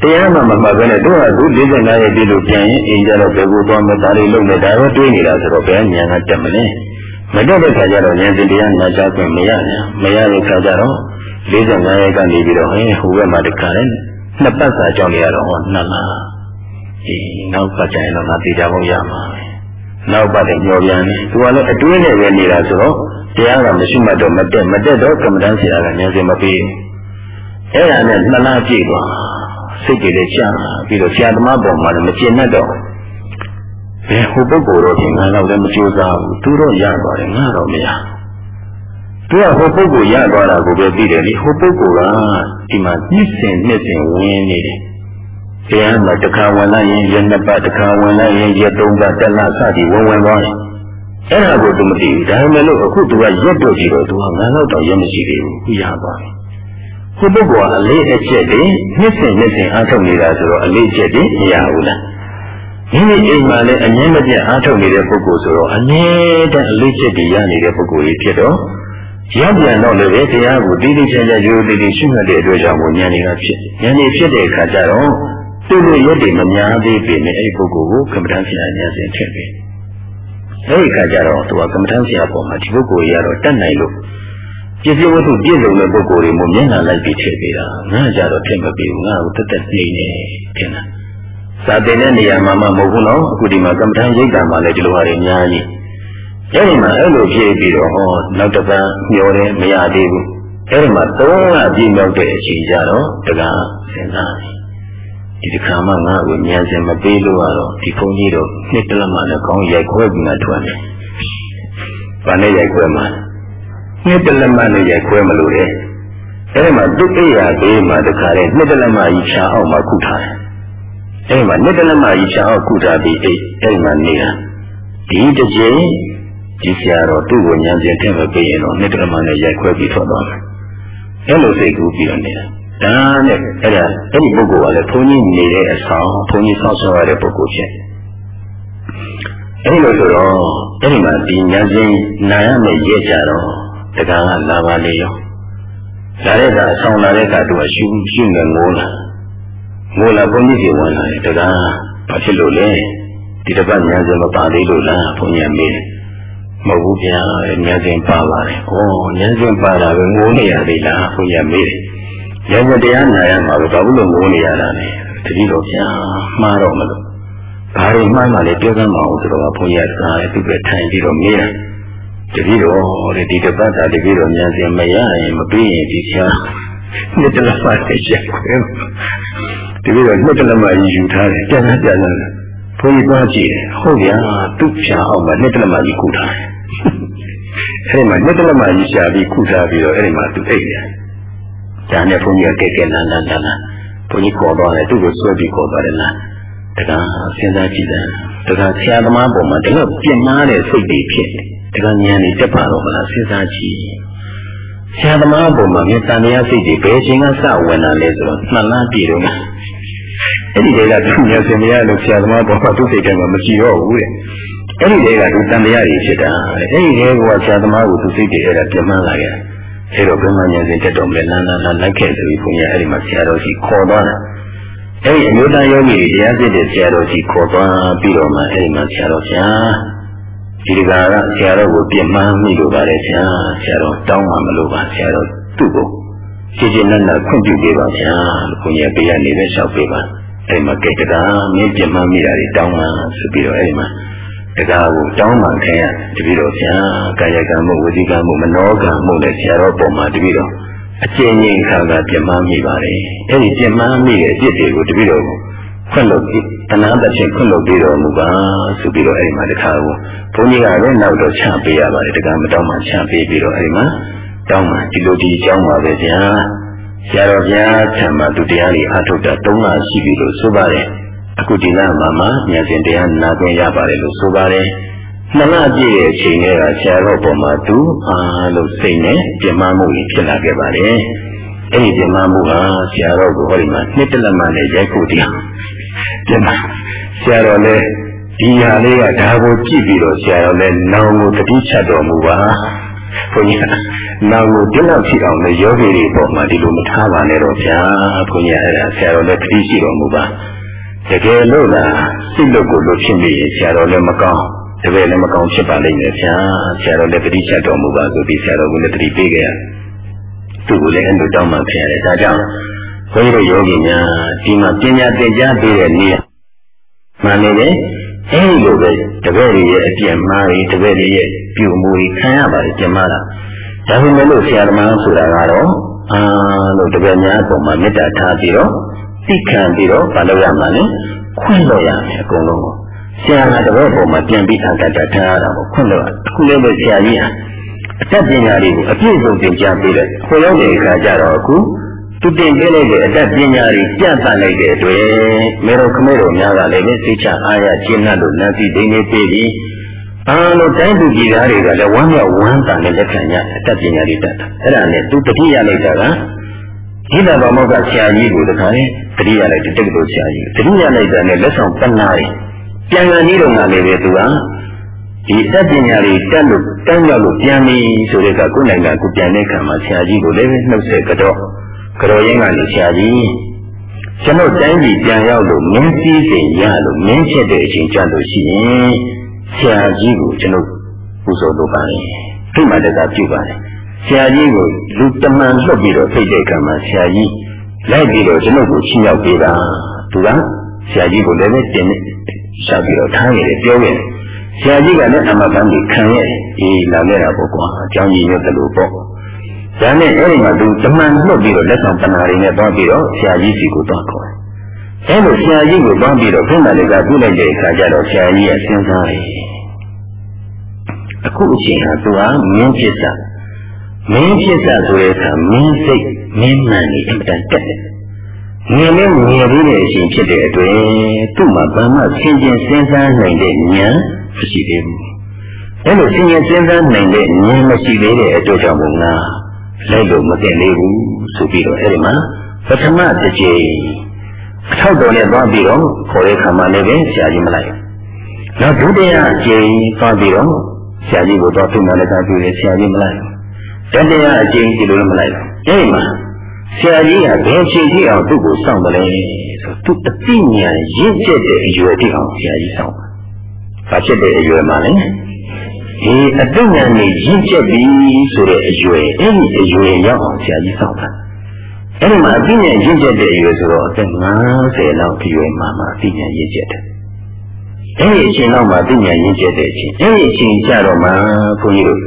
တရားမှမမှတ်ပဲနဲ့သူကသူ45ရက်ပြည့်လို့ပြန်ရင်အိမ်ကြတော့ဘယ်ကိုသွားမလဲဒါလေးလုံးနေတာတော့တွေးနေတာဆိုတော့ဘယ်ဉာဏ်ကတက်မလဲမတက်တဲ့ခါကျတော့ဉာဏ်စဉ်တရားနာကြခွင့်မရဘူးမရတဲ့ခါကျတော့45ရက်ကနေပြီးတော့ဟင်းဟိုဘက်မှာတခါလဲနှစ်ပတ်စာကြောင်းနေရတော့ဟောနှစ်လားဒီနောက်ပတ်ကြရင်တော့ငါသိကြဖို့ရမှာပဲနောက်ပတ်တယ်ညောပြန်တယ်သူကလည်းအတွင်းနဲ့ပဲနေတာဆိုတော့ တရားကမရှိမှတော့မတက်မတက်တော့ကမ္မဋ္ဌာန်းဆရာကဉာဏ်စင်မပေးအဲ့ဒါနဲ့နှစ်လားကြည့်သွားစိတ်တွေလည်းချပြီးတော့ဆရာသမားပေါ်မှာလည်းမကျင်တတ်တော့ဘယ်ဟိုပုဂ္ဂိုလ်တော့ဒီငါတော့လည်းမကြိုးစားဘူးသူတော့ရသွားတယ်ငါတော့မရသူကဟိုပုဂ္ဂိုလ်ရသွားတာကိုပဲသိတယ်လေဟိုပုဂ္ဂိုလ်ကဒီမှာနှစ်စဉ်နှစ်စဉ်ဝင်နေတယ်တရားမှာတစ်ခါဝင်လိုက်ရင်ရက်နှစ်ပတ်တစ်ခါဝင်လိုက်ရင်ရက်သုံးပတ်တစ်လစသည်ဝင်ဝင်သွားတယ် အဲ့ဒါကိုသူမသိဘူးဒါပေမဲ့လို့အခုသူကရက်တော့ကြည့်တော့သူကငါတော့တော့ရက်မရှိသေးဘူးခုရသွားတယ်ခုပုဂ္ဂိုလ်ကအလေးအကျက်တွေနှစ်စဉ်နှစ်စဉ်အားထုတ်နေတာဆိုတော့အလေးအကျက်တွေမရဘူးလားမိမိအိမ်မှာလည်းအငြင်းမပြတ်အားထုတ်နေတဲ့ပုဂ္ဂိုလ်ဆိုတော့အနည်းတဲ့အလေးချက်တွေရနေတဲ့ပုဂ္ဂိုလ်ကြီးဖြစ်တော့ရောက်ပြန်တော့လည်းပဲတရားကိုတည်တည်ချာချာရိုးတည်တည်ရှုမှတ်တဲ့အတွက်ကြောင့်ဉာဏ်တွေကဖြစ်ဉာဏ်တွေဖြစ်တဲ့အခါကျတော့သူ့ရဲ့ရက်တွေမများသေးပေမဲ့အဲ့ဒီပုဂ္ဂိုလ်ကိုကမ္မဋ္ဌာန်းဆရာဉာဏ်စဉ်ထည့်ပေး အဲ့ဒီအခါကျတော့သူကကမ္မဋ္ဌာန်းဆရာပေါ်မှာဒီပုဂ္ဂိုလ်ကြီးကတော့တတ်နိုင်လို့ပြည့်စုံဝတ္ထုပြည့်စုံတဲ့ပုဂ္ဂိုလ်တွေမျိုးမျက်နှာလိုက်ပြီးထည့်ပေးတာငါကြတော့ဖြစ်မပေးဘူးငါ့ကိုတက်တက်နေနေထင်တာစာတင်တဲ့နေရာမှာမှမဟုတ်ဘူးနော်အခုဒီမှာကမ္မဋ္ဌာန်းရိပ်တာမှာလည်းဒီလိုဟာတွေအများကြီးအဲ့ဒီမှာအဲ့လိုဖြည့်ပြီးတော့ဟောနောက်တစ်ပန်းမျောတယ်မရသေးဘူးအဲ့ဒီမှာသုံးလပြည့်မြောက်တဲ့အချိန်ကျတော့တကားစဉ်းစားတယ် ဒီတစ်ခါမှငါ့ကိုဉာဏ်စင်မပေးလို့ကတော့ဒီဘုန်းကြီးတို့နှစ်တလက်မှလည်းကောင်းရိုက်ခွဲပြီးမှထွက်တယ်။ဘာနဲ့ရိုက်ခွဲမှာနှစ်တလက်မှနဲ့ရိုက်ခွဲမလို့လေ။အဲဒီမှာတုတ်အိယာဘေးမှာတခါလေနှစ်တလက်မှကြီးချာအောင်မှခုထားတယ်။အဲဒီမှာနှစ်တလက်မှကြီးချာအောင်ခုထားပြီးအိအဲဒီမှာနေတာဒီတစ်ချိန်ဒီဆရာတော်သူ့ကိုဉာဏ်စင်ထည့်မပေးရင်တော့နှစ်တလက်မှနဲ့ရိုက်ခွဲပြီးထွက်သွားမယ်။အဲလိုစိတ်ကူးပြီးတော့နေတာ။ ဒါနဲ့အဲ့ဒါအဲ့ဒီပုဂ္ဂိုလ်ကလည်းဘုန်းကြီးနေတဲ့အဆောင်ဘုန်းကြီးဆောက်ဆောက်ရတဲ့ပုဂ္ဂိုလ်ဖြစ်အဲ့ဒီလိုဆိုတော့အဲ့ဒီမှာဒီညာချင်းနာရမယ်ရဲ့ကြတော့တက္ကကလာပါလေရောလာတဲ့ကအဆောင်လာတဲ့ကသူကရှူရှူနေငိုးလာငိုးလာဘုန်းကြီးကြီးဝင်လာတယ်တက္ကဘာဖြစ်လို့လဲဒီတစ်ပတ်ညာချင်းမပါသေးလို့လားဘုန်းကြီးမေးတယ်မဟုတ်ဘူးဗျာဉာဏ်စဉ်ပါပါတယ်။ဩဉာဏ်စဉ်ပါတာပဲငိုးနေရသေးလားဘုရားမေးတယ် ရမတရားနာရမှာပဲဘာလို့လို့ငိုးနေရတာလဲတတိတော်ဗျာမှားတော့မလို့ဘာတွေမှန်းမှလည်းပြောကမ်းမအောင်ဆိုတော့ဘုန်းကြီးကစားတယ်သူပဲထိုင်ပြီးတော့မေးတာတတိတော်တဲ့ဒီတပတ်တာတတိတော်မြန်စင်မရရင်မပြီးရင်ဒီချာနှစ်တလမှတစ်ချက်ခွဲတတိတော်နှစ်တလမှယူထားတယ်ပြန်ပြန်ပြန်ဘုန်းကြီးသွားကြည့်တယ်ဟုတ်ဗျာသူ့ဖြာအောင်မှနှစ်တလမှကြီးခုထားတယ်အဲဒီမှာနှစ်တလမှကြီးရှာပြီးခုထားပြီးတော့အဲဒီမှာသူအိတ်တယ် ဒါနဲ့ဘုန်းကြီးကကဲကဲနာနာနာနာဘုန်းကြီးခေါ်သွားတယ်သူ့ကိုဆွဲပြီးခေါ်သွားတယ်လားတကယ်စဉ်းစားကြည့်တယ်တကယ်ဆရာသမားပေါ်မှာတကယ်ပြင်းမာတဲ့စိတ်တွေဖြစ်တကယ်ဉာဏ်တွေတက်ပါတော့မလားစဉ်းစားကြည့်ဆရာသမားပေါ်မှာမြေတန်တရားစိတ်တွေဘယ်ချိန်ကစဝင်လာလဲဆိုတော့နှစ်လပြည့်တော့အဲ့ဒီတွေကသူဉာဏ်စင်မရလို့ဆရာသမားပေါ်မှာသူ့စိတ်ထဲမှာမကြည့်တော့ဘူးတဲ့အဲ့ဒီတွေကသူတန်တရားတွေဖြစ်တာအဲ့ဒီတွေကဆရာသမားကိုသူစိတ်တွေအဲ့ဒါပြင်းမာလာခဲ့တယ် အဲတော့ဘုမဉာဏ်စဉ်တက်တော်မယ်နာနာနာလိုက်ခဲ့ဆိုပြီးဘုရားအဲ့ဒီမှာဆရာတော်ကြီးခေါ်သွားတာအဲ့ဒီအမျိုးသားယောဂီတရားစစ်တဲ့ဆရာတော်ကြီးခေါ်သွားပြီးတော့မှအဲ့ဒီမှာဆရာတော်ဆရာဒီကကဆရာတော်ကိုပြစ်မှားမိလို့ပါလေဆရာဆရာတော်တောင်းမှမလို့ပါဆရာတော်သူ့ကိုကြည်ကျင်နဲ့နဲ့ခွင့်ပြုပေးပါဗျာလို့ဘုရားပေးရနေပဲလျှောက်ပေးပါအဲ့ဒီမှာကိတ္တကမင်းပြစ်မှားမိတာတွေတောင်းမှဆိုပြီးတော့အဲ့ဒီမှာ တကားကိုတောင်းမှခင်ရတပည့်တော်ဆရာကာယကံမှုဝစီကံမှုမနောကံမှုနဲ့ဆရာတော်ပုံမှာတပည့်တော်အကျဉ်းချင်းခါကပြမမိပါလေအဲ့ဒီပြမမိတဲ့အဖြစ်တွေကိုတပည့်တော်ကိုခွင့်လို့တဏှာတစ်ချက်ခွင့်လို့ပြီးတော်မူပါဆိုပြီးတော့အဲ့ဒီမှာတခါကိုဘုန်းကြီးကလည်းနောက်တော့ချပေးရပါတယ်တခါမတောင်းမှချပေးပြီးတော့အဲ့ဒီမှာတောင်းမှဒီလိုဒီအကြောင်းပါပဲဗျာဆရာတော်ဘုရားထံမှာသူတရားလေးအထုတ်တာ၃လရှိပြီလို့ဆိုပါတယ် အခုဒီလမှာမှဉာဏ်စဉ်တရားနာခွင့်ရပါတယ်လို့ဆိုပါတယ်နှစ်လပြည့်တဲ့အချိန်ကဆရာတော်ပေါ်မှာသူအားလို့စိတ်နဲ့ပြမမှုကြီးဖြစ်လာခဲ့ပါတယ်အဲ့ဒီပြမမှုဟာဆရာတော်ကိုဟောဒီမှာနှစ်တလက်မှနဲ့ရိုက်ဖို့တရားပြမဆရာတော်လည်းဒီဟာလေးကဒါကိုကြည့်ပြီးတော့ဆရာတော်လည်းနောင်ကိုတတိချက်တော်မူပါဘုန်းကြီးနောင်ကိုဒီလောက်ရှိအောင်လည်းယောဂီတွေပေါ်မှာဒီလိုမထားပါနဲ့တော့ဗျာဘုန်းကြီးအဲ့ဒါဆရာတော်လည်းတတိရှိတော်မူပါ တကယ်လို့လားစိတ်လို့ကိုလို့ဖြစ်နေရင်ဆရာတော်လည်းမကောင်းတပည့်လည်းမကောင်းဖြစ်ပါလိမ့်မယ်ဗျာဆရာတော်လည်းတတိချက်တော်မူပါဆိုပြီးဆရာတော်ကလည်းတတိပေးခဲ့ရသူ့ကိုလည်းအဲ့လိုတောင်းမှဖြစ်ရတယ်ဒါကြောင့်ဘုန်းကြီးတို့ယောဂီများဒီမှာပညာသင်ကြားပေးတဲ့နေ့မှန်နေတယ်အဲဒီလိုပဲတပည့်တွေရဲ့အပြည့်မှားတွေတပည့်တွေရဲ့ပြုမှုတွေခံရပါတယ်ကျင်မာတာဒါပေမဲ့လို့ဆရာသမားဆိုတာကတော့အာလို့တပည့်များအပေါ်မှာမေတ္တာထားပြီးတော့ သိခံပြီးတော့မလုပ်ရမှာလေခွင့်လို့ရမယ်အကုန်လုံးဆရာကတပည့်ပေါ်မှာပြန်ပြီးအတတ်ထားရတာကိုခွင့်လို့အခုလည်းပဲဆရာကြီးဟာအတတ်ပညာတွေကိုအပြည့်စုံသင်ကြားပေးတယ်။ခေါ်ရောက်တဲ့အခါကျတော့အခုသူတင်ပေးလိုက်တဲ့အတတ်ပညာတွေပြသလိုက်တဲ့အတွက်မေတော်ခမဲတော်များကလည်းစိတ်ချအားရကျင့်တ်လို့နတ်စီဒိနေပေးပြီးအားလုံးတိုင်းသူပြည်သားတွေကလည်းဝမ်းမြောက်ဝမ်းသာနဲ့လက်ခံရအတတ်ပညာတွေတတ်တာအဲ့ဒါနဲ့သူတတိယလိုက်တာကဒီတဘာမောကဆရာကြီးကိုတခါလေ တတိယလိုက်တဲ့တက္ကသိုလ်ဆရာကြီးတတိယလိုက်တာနဲ့လက်ဆောင်ပနာတွေပြန်ကန်ကြီးတော့ငါလည်းပဲသူကဒီအတတ်ပညာတွေတက်လို့တန်းရောက်လို့ပြန်ပြီဆိုတဲ့ကကိုယ်နိုင်ငံကိုပြန်တဲ့ခံမှာဆရာကြီးကိုလည်းနှုတ်ဆက်ကြတော့ကတော်ရင်းကနေဆရာကြီးကျွန်တော်တိုင်းပြည်ပြန်ရောက်လို့မင်းစည်းစိမ်ရလို့မင်းချက်တဲ့အချိန်ကြလို့ရှိရင်ဆရာကြီးကိုကျွန်တော်ပူဇော်လုပ်ပါလေဒီမှာတကပြုပါလေဆရာကြီးကိုလူတမန်လွတ်ပြီးတော့ဖိတ်တဲ့ကံမှာဆရာကြီး လိုက်ပြီးတော့ကျွန်တော်ကိုချင်းရောက်ပေးတာသူကဆရာကြီးကိုလည်းပဲတင်ရှာပြီးတော့ထားရတယ်ပြောခဲ့တယ်ဆရာကြီးကလည်းအမကန်ကြီးခံရဲ့အေးလာခဲ့တာပေါ့ကွာအကြောင်းကြီးရတယ်လို့ပေါ့ဒါနဲ့အဲ့ဒီမှာသူတမန်လွတ်ပြီးတော့လက်ဆောင်ပနာတွေနဲ့သွားပြီးတော့ဆရာကြီးစီကိုသွားခေါ်တယ်။အဲ့လိုဆရာကြီးကိုသွားပြီးတော့ဖိမှန်တွေကပြုလိုက်တဲ့အခါကျတော့ဆရာကြီးကစဉ်းစားတယ်။အခုအချိန်ဟာသူကမင်းဖြစ်စာမင်းဖြစ်စာဆိုတဲ့အခါမင်းစိတ် မင်းမှန်နေအမှန်တက်တယ်။ငြင်းနဲ့ငြင်းပြီးတဲ့အချိန်ဖြစ်တဲ့အတွက်သူ့မှာဘာမှဆင်ခြင်စဉ်းစားနိုင်တဲ့ဉာဏ်မရှိသေးဘူး။အဲ့လိုဆင်ခြင်စဉ်းစားနိုင်တဲ့ဉာဏ်မရှိသေးတဲ့အတွက်ကြောင့်မို့လားလိုက်လို့မသိသေးဘူးဆိုပြီးတော့အဲ့ဒီမှာပထမတစ်ကြိမ်အထောက်တော်နဲ့သွားပြီးတော့ခေါ်တဲ့ခါမှလည်းပဲဆရာကြီးမလိုက်နောက်ဒုတိယအကြိမ်သွားပြီးတော့ဆရာကြီးကိုတော့သူ့မှာလည်းသာတွေ့တယ်ဆရာကြီးမလိုက်တတိယအကြိမ်ဒီလိုလည်းမလိုက် အဲ့ဒီမှာဆရာကြီးကဘယ်ချိန်ထိအောင်သူ့ကိုစောင့်တယ်လဲဆိုသူအသိဉာဏ်ရင့်ကျက်တဲ့အရွယ်တိအောင်ဆရာကြီးစောင့်ပါဘာဖြစ်တဲ့အရွယ်မှာလဲဒီအတုဉာဏ်နဲ့ရင့်ကျက်ပြီဆိုတဲ့အရွယ်အဲ့ဒီအရွယ်ရောက်အောင်ဆရာကြီးဆောင်တာအဲ့ဒီမှာအတုဉာဏ်ရင့်ကျက်တဲ့အရွယ်ဆိုတော့အသက်50လောက်ဒီရွယ်မှာမှအတုဉာဏ်ရင့်ကျက်တယ်အဲ့ဒီအချိန်လောက်မှာအတုဉာဏ်ရင့်ကျက်တဲ့အချိန်အဲ့ဒီအချိန်ကျတော့မှဘုန်းကြီးတို့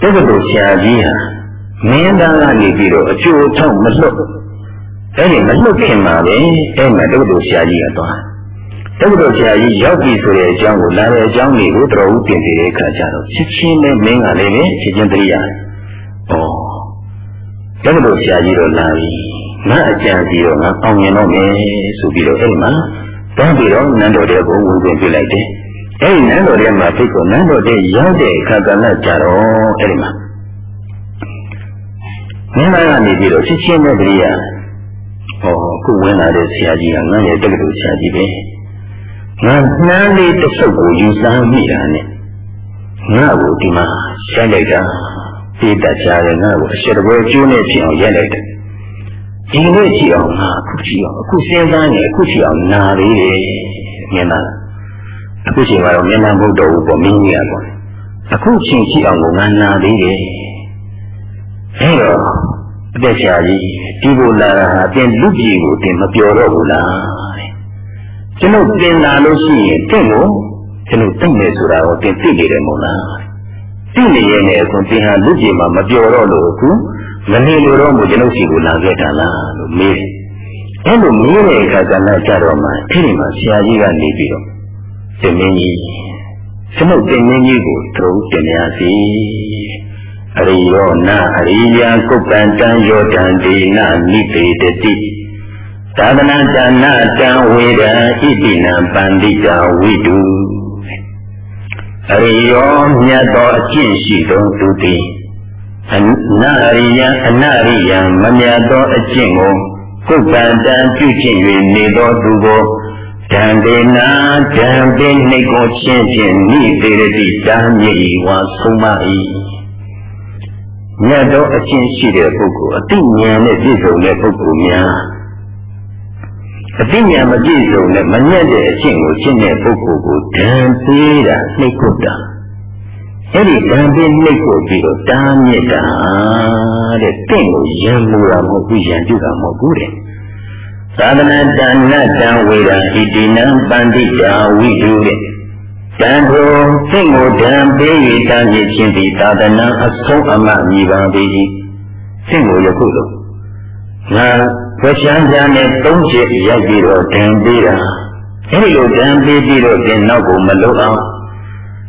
တက္ကသိုလ်ဆရာကြီးဟာ မင်းသားကနေပြီးတော့အကျိုးထောက်မလွတ်အဲ့ဒီမလွတ်ခင်မှာပဲအဲ့မှာတက္ကသိုလ်ဆရာကြီးကသွားတက္ကသိုလ်ဆရာကြီးရောက်ပြီဆိုတဲ့အကြောင်းကိုလာတဲ့အကြောင်းတွေကိုတော်ဦးပြင်ပြတဲ့အခါကျတော့ချစ်ချင်းနဲ့မင်းကလည်းပဲချစ်ချင်းတရိယာဩတက္ကသိုလ်ဆရာကြီးတော့လာပြီငါအကြံစီတော့ငါအောင်မြင်တော့မယ်ဆိုပြီးတော့အဲ့ဒီမှာတောင်းပြီးတော့နန်းတော်တဲ့ကိုဝင်ပြင်ပြလိုက်တယ်အဲ့ဒီနန်းတော်ထဲမှာဖိတ်ကိုနန်းတော်တဲ့ရောက်တဲ့အခါကလည်းကြတော့အဲ့ဒီမှာ မင်းသားကနေပြီးတော့ချစ်ချင်းနဲ့တရိယာဟောခုဝင်လာတဲ့ဆရာကြီးကငါရဲ့တက္ကသိုလ်ဆရာကြီးပဲငါနှမ်းလေးတစ်စုပ်ကိုယူစားမိတာနဲ့ငါ့ကိုဒီမှာရိုက်လိုက်တာပြေးတတ်ကြတယ်ငါ့ကိုအရှက်တပွဲကျိုးနေဖြစ်အောင်ရိုက်လိုက်တယ်ဒီနေ့ကြည့်အောင်ငါအခုကြည့်အောင်အခုစဉ်းစားနေအခုကြည့်အောင်နာသေးတယ်မြင်လားအခုချိန်ကတော့မျက်နှာမဟုတ်တော့ဘူးပေါ့မင်းကြီးကပေါ့အခုချိန်ကြည့်အောင်ကိုငါနာသေးတယ် အဲတော့အသက်ချာကြီးဒီလိုလာတာဟာအပြင်လူကြီးကိုတင်မပြောတော့ဘူးလားကျွန်ုပ်တင်လာလို့ရှိရင်တင့်ကိုကျွန်ုပ်သိနေဆိုတာကိုတင်သိနေတယ်မို့လားသိနေရင်လည်းအခုတင်ဟာလူကြီးမှာမပြောတော့လို့အခုမနေလို့တော့မို့ကျွန်ုပ်စီကိုလာခဲ့တာလားလို့မေးတယ်အဲ့လိုမေးတဲ့အခါကလည်းကြတော့မှအဲ့ဒီမှာဆရာကြီးကနေပြီးတော့တင်မင်းကြီးကျွန်ုပ်တင်မင်းကြီးကိုသူတင်ရစီ အရိယောနာအရိယာကုပ္ပံတံယောတံဒေနနိပေတတိသာသနာတနာတံဝေဒံဣတိနံပန္တိတာဝိတုအရိယောမြတ်သောအကျင့်ရှိသောသူသည်အနာရိယအနာရိယမမြတ်သောအကျင့်ကိုကုပ္ပံတံပြုကျင့်၍နေသောသူကိုတံဒေနာတံပိနှိတ်ကိုချင်းဖြင့်နိသေရတိတာမြေဝါဆုံးမ၏ မြတ်သောအကျင့်ရှိတဲ့ပုဂ္ဂိုလ်အတိညာနဲ့ပြည့်စုံတဲ့ပုဂ္ဂိုလ်များအတိညာမပြည့်စုံတဲ့မမြတ်တဲ့အကျင့်ကိုရှင်းတဲ့ပုဂ္ဂိုလ်ကိုဓာန်ပေးတာနှိတ်ကုတ်တာအဲ့ဒီဓာန်ပေးနှိတ်ကုတ်ပြီးတော့တားမြစ်တာတဲ့တင့်ကိုရံမူတာမဟုတ်ဘူးရံပြုတာမဟုတ်ဘူးတဲ့သာသနာတဏ္ဍတံဝေဒံဣတိနံပန္တိတာဝိတုတဲ့ တန်ထိုစိတ်ကိုဓာန်ပေး၍တားမြစ်ခြင်းသည်သာသနာအဆုံးအမမြည်ပါပေ၏စိတ်ကိုယခုလိုငါဝချမ်းကြနဲ့သုံးချက်ရိုက်ပြီးတော့ဓာန်ပေးတာအဲဒီလိုဓာန်ပေးပြီးတော့ဒီနောက်ကိုမလုံအောင်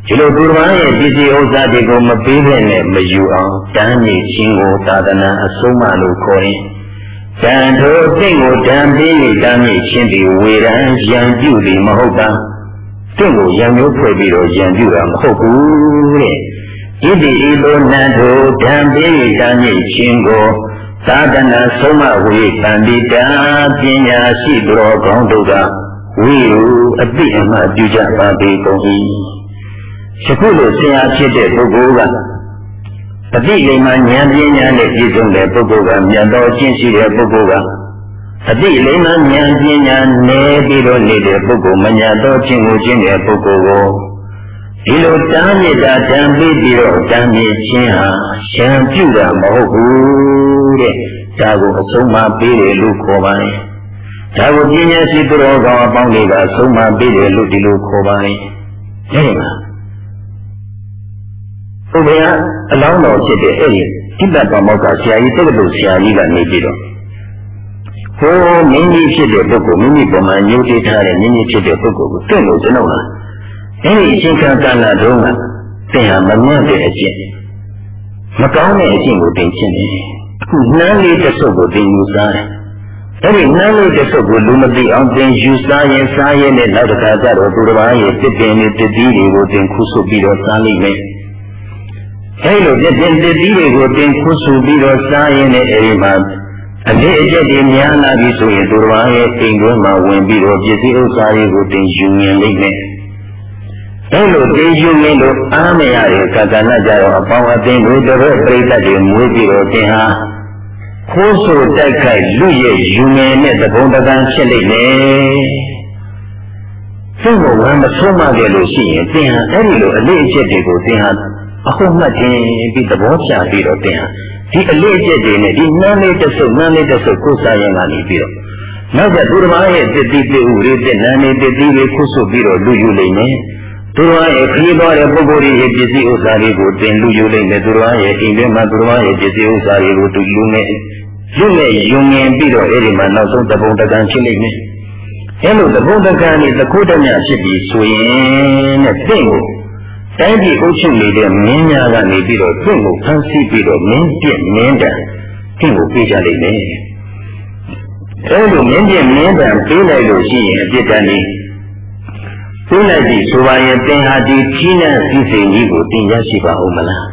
ဒီလိုသူတော်ရဲ့ပစ္စည်းဥစ္စာတွေကိုမပေးဘဲနဲ့မယူအောင်တန်းနေခြင်းကိုသာသနာအဆုံးမလို့ခေါ်ရင်တန်ထိုစိတ်ကိုတန်ပေး၍တန်းနေခြင်းဒီဝေဒံရံပြုသည်မဟုတ်ပါ တင့်ကိုရံမျိုးဖွဲ့ပြီးတော့ရံပြုတာမဟုတ်ဘူးတဲ့ဣတိဤလိုနတ်တို့တန်ပေး၍တန်းနေခြင်းကိုသာသနာဆုံးမဝေတန်တိတာပညာရှိသူတော်ကောင်းတို့ကဝိရုအတိအမှပြုကြပါပေကုန်၏ယခုလိုဆရာဖြစ်တဲ့ပုဂ္ဂိုလ်ကအတိလိမ္မာဉာဏ်ပညာနဲ့ပြည့်စုံတဲ့ပုဂ္ဂိုလ်ကမြတ်တော်ကျင့်ရှိတဲ့ပုဂ္ဂိုလ်က အတိလိမ္မာဉာဏ်ပညာနဲ့ပြီးတော့နေတဲ့ပုဂ္ဂိုလ်မညာတော်ကျင့်ကိုကျင့်တဲ့ပုဂ္ဂိုလ်ကိုဒီလိုတားမြစ်တာတန်ပြီးပြီးတော့တန်မြစ်ခြင်းဟာရှံပြုတာမဟုတ်ဘူးတဲ့ဒါကိုအဆုံးမပေးတယ်လို့ခေါ်ပါတယ်ဒါကိုပညာရှိသူတော်ကောင်းအပေါင်းတွေကအဆုံးမပေးတယ်လို့ဒီလိုခေါ်ပါတယ်အဲဒီမှာဘုရားအလောင်းတော်ဖြစ်တဲ့အဲ့ဒီတိပ္ပပမောက္ခဆရာကြီးတက္ကသိုလ်ဆရာကြီးကနေပြီးတော့ ဟိုမင်းကြီးဖြစ်တဲ့ပုဂ္ဂိုလ်မိမိပုံမှန်ညှို့တိထားတဲ့မင်းကြီးဖြစ်တဲ့ပုဂ္ဂိုလ်ကိုတွေ့လို့ကျွန်တော်ကအဲ့ဒီအချိန်ကာလတုန်းကသင်ဟာမမြတ်တဲ့အကျင့်မကောင်းတဲ့အကျင့်ကိုသင်ကျင့်နေတယ်အခုနှမ်းလေးတစ်စုပ်ကိုသင်ယူစားတယ်အဲ့ဒီနှမ်းလေးတစ်စုပ်ကိုလူမသိအောင်သင်ယူစားရင်စားရင်နဲ့နောက်တစ်ခါကျတော့သူတစ်ပါးရဲ့တစ်ပင်တွေတစ်သီးတွေကိုသင်ခုဆုပ်ပြီးတော့စားလိမ့်မယ်အဲလိုပြည့်ပြည့်တည်တွေကိုတင်ခုဆူပြီးတော့စားရင်လည်းအဲဒီမှာ အလေးအကျက်တွေများလာပြီဆိုရင်သူတော်ဘာရဲ့အိမ်တွင်းမှာဝင်ပြီးတော့ပစ္စည်းဥစ္စာတွေကိုတင်ယူမြင်လိမ့်မယ်။အဲလိုတင်ယူမြင်လို့အားမရတဲ့ကကနာကြတော့အပေါင်းအသင်းတို့တပည့်ပြိတ္တတွေမွေးပြီးတော့တင်ဟာခိုးဆိုတိုက်ခိုက်လူရဲ့ယူမြင်တဲ့သဘုံတကံဖြစ်လိမ့်မယ်။သူ့ကိုဝမ်းမဆုံးမခဲ့လို့ရှိရင်တင်ဟာအဲ့ဒီလိုအလေးအကျက်တွေကိုတင်ဟာအခုမှတ်ခြင်းပြီးသဘောကျပြီးတော့တင်ဟာ ဒီအလေးအကျက်တွေနဲ့ဒီနန်းလေးတစ်စုပ်နန်းလေးတစ်စုပ်ကိုစားရင်ကနေပြီးတော့နောက်ကသူတော်ရဲ့တတိပိဥရိတနန်းလေးတတိလေးခုဆုပ်ပြီးတော့လူယူလိမ့်မယ်သူတော်ရဲ့ခရီးသွားတဲ့ပုဂ္ဂိုလ်ရဲ့ပစ္စည်းဥစ္စာတွေကိုတင်လူယူလိမ့်မယ်သူတော်ရဲ့အိမ်ထဲမှာသူတော်ရဲ့ပစ္စည်းဥစ္စာတွေကိုသူလူနဲ့လူနဲ့ယုံငင်ပြီးတော့အဲ့ဒီမှာနောက်ဆုံးတပုံတကံဖြစ်လိမ့်မယ်အဲလိုတပုံတကံนี่တခုတည်းမြဖြစ်ပြီးဆိုရင်တဲ့တင့်ကို တိုင်းပြည်အုပ်ချုပ်နေတဲ့မင်းများကနေပြီးတော့သူ့ကိုဖမ်းဆီးပြီးတော့မင်းပြစ်မင်းတန်သူ့ကိုပေးကြလိမ့်မယ်။အဲလိုမင်းပြစ်မင်းတန်ပေးလိုက်လို့ရှိရင်အပြစ်ဒဏ်ကြီးပေးလိုက်ပြီဆိုပါရင်သင်ဟာဒီကြီးနဲ့စီစဉ်ကြီးကိုသင်ရရှိပါဦးမလား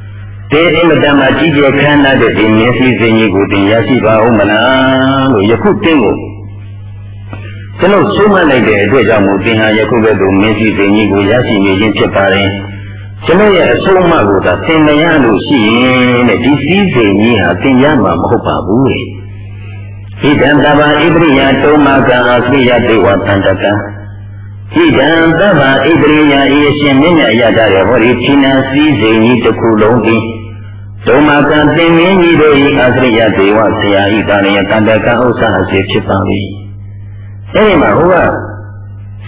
။ဒီအင်မတန်မှကြီးကျယ်ခမ်းနားတဲ့ဒီမြင်းစီစဉ်ကြီးကိုသင်ရရှိပါဦးမလားလို့ယခုတင်းကို ကျွန်ုပ်ဆုံးမလိုက်တဲ့အတွက်ကြောင့်မို့သင်ဟာယခုကဲ့သို့မင်းစီပင်ကြီးကိုရရှိနေခြင်းဖြစ်ပါတယ်။ကျွန်ုပ်ရဲ့အဆုံးအမကိုသာသင်မရလို့ရှိရင်တဲ့ဒီစည်းစိမ်ကြီးဟာသင်ရမှာမဟုတ်ပါဘူးလေ။ဣဒံတဗ္ဗဣပရိယတုံးမကံအသိယတေဝသန္တကံဣဒံတဗ္ဗဣပရိယဤအရှင်မြင့်မြတ်ရတာရဲ့ဟောဒီဌိနံစည်းစိမ်ကြီးတစ်ခုလုံးသည်ဒုမကံသင်မင်းကြီးတို့၏အသရိယဒေဝဆရာဤတာရယကန္တကံဥစ္စာအစီဖြစ်ပါ၏ အဲဒီမှာဟိုက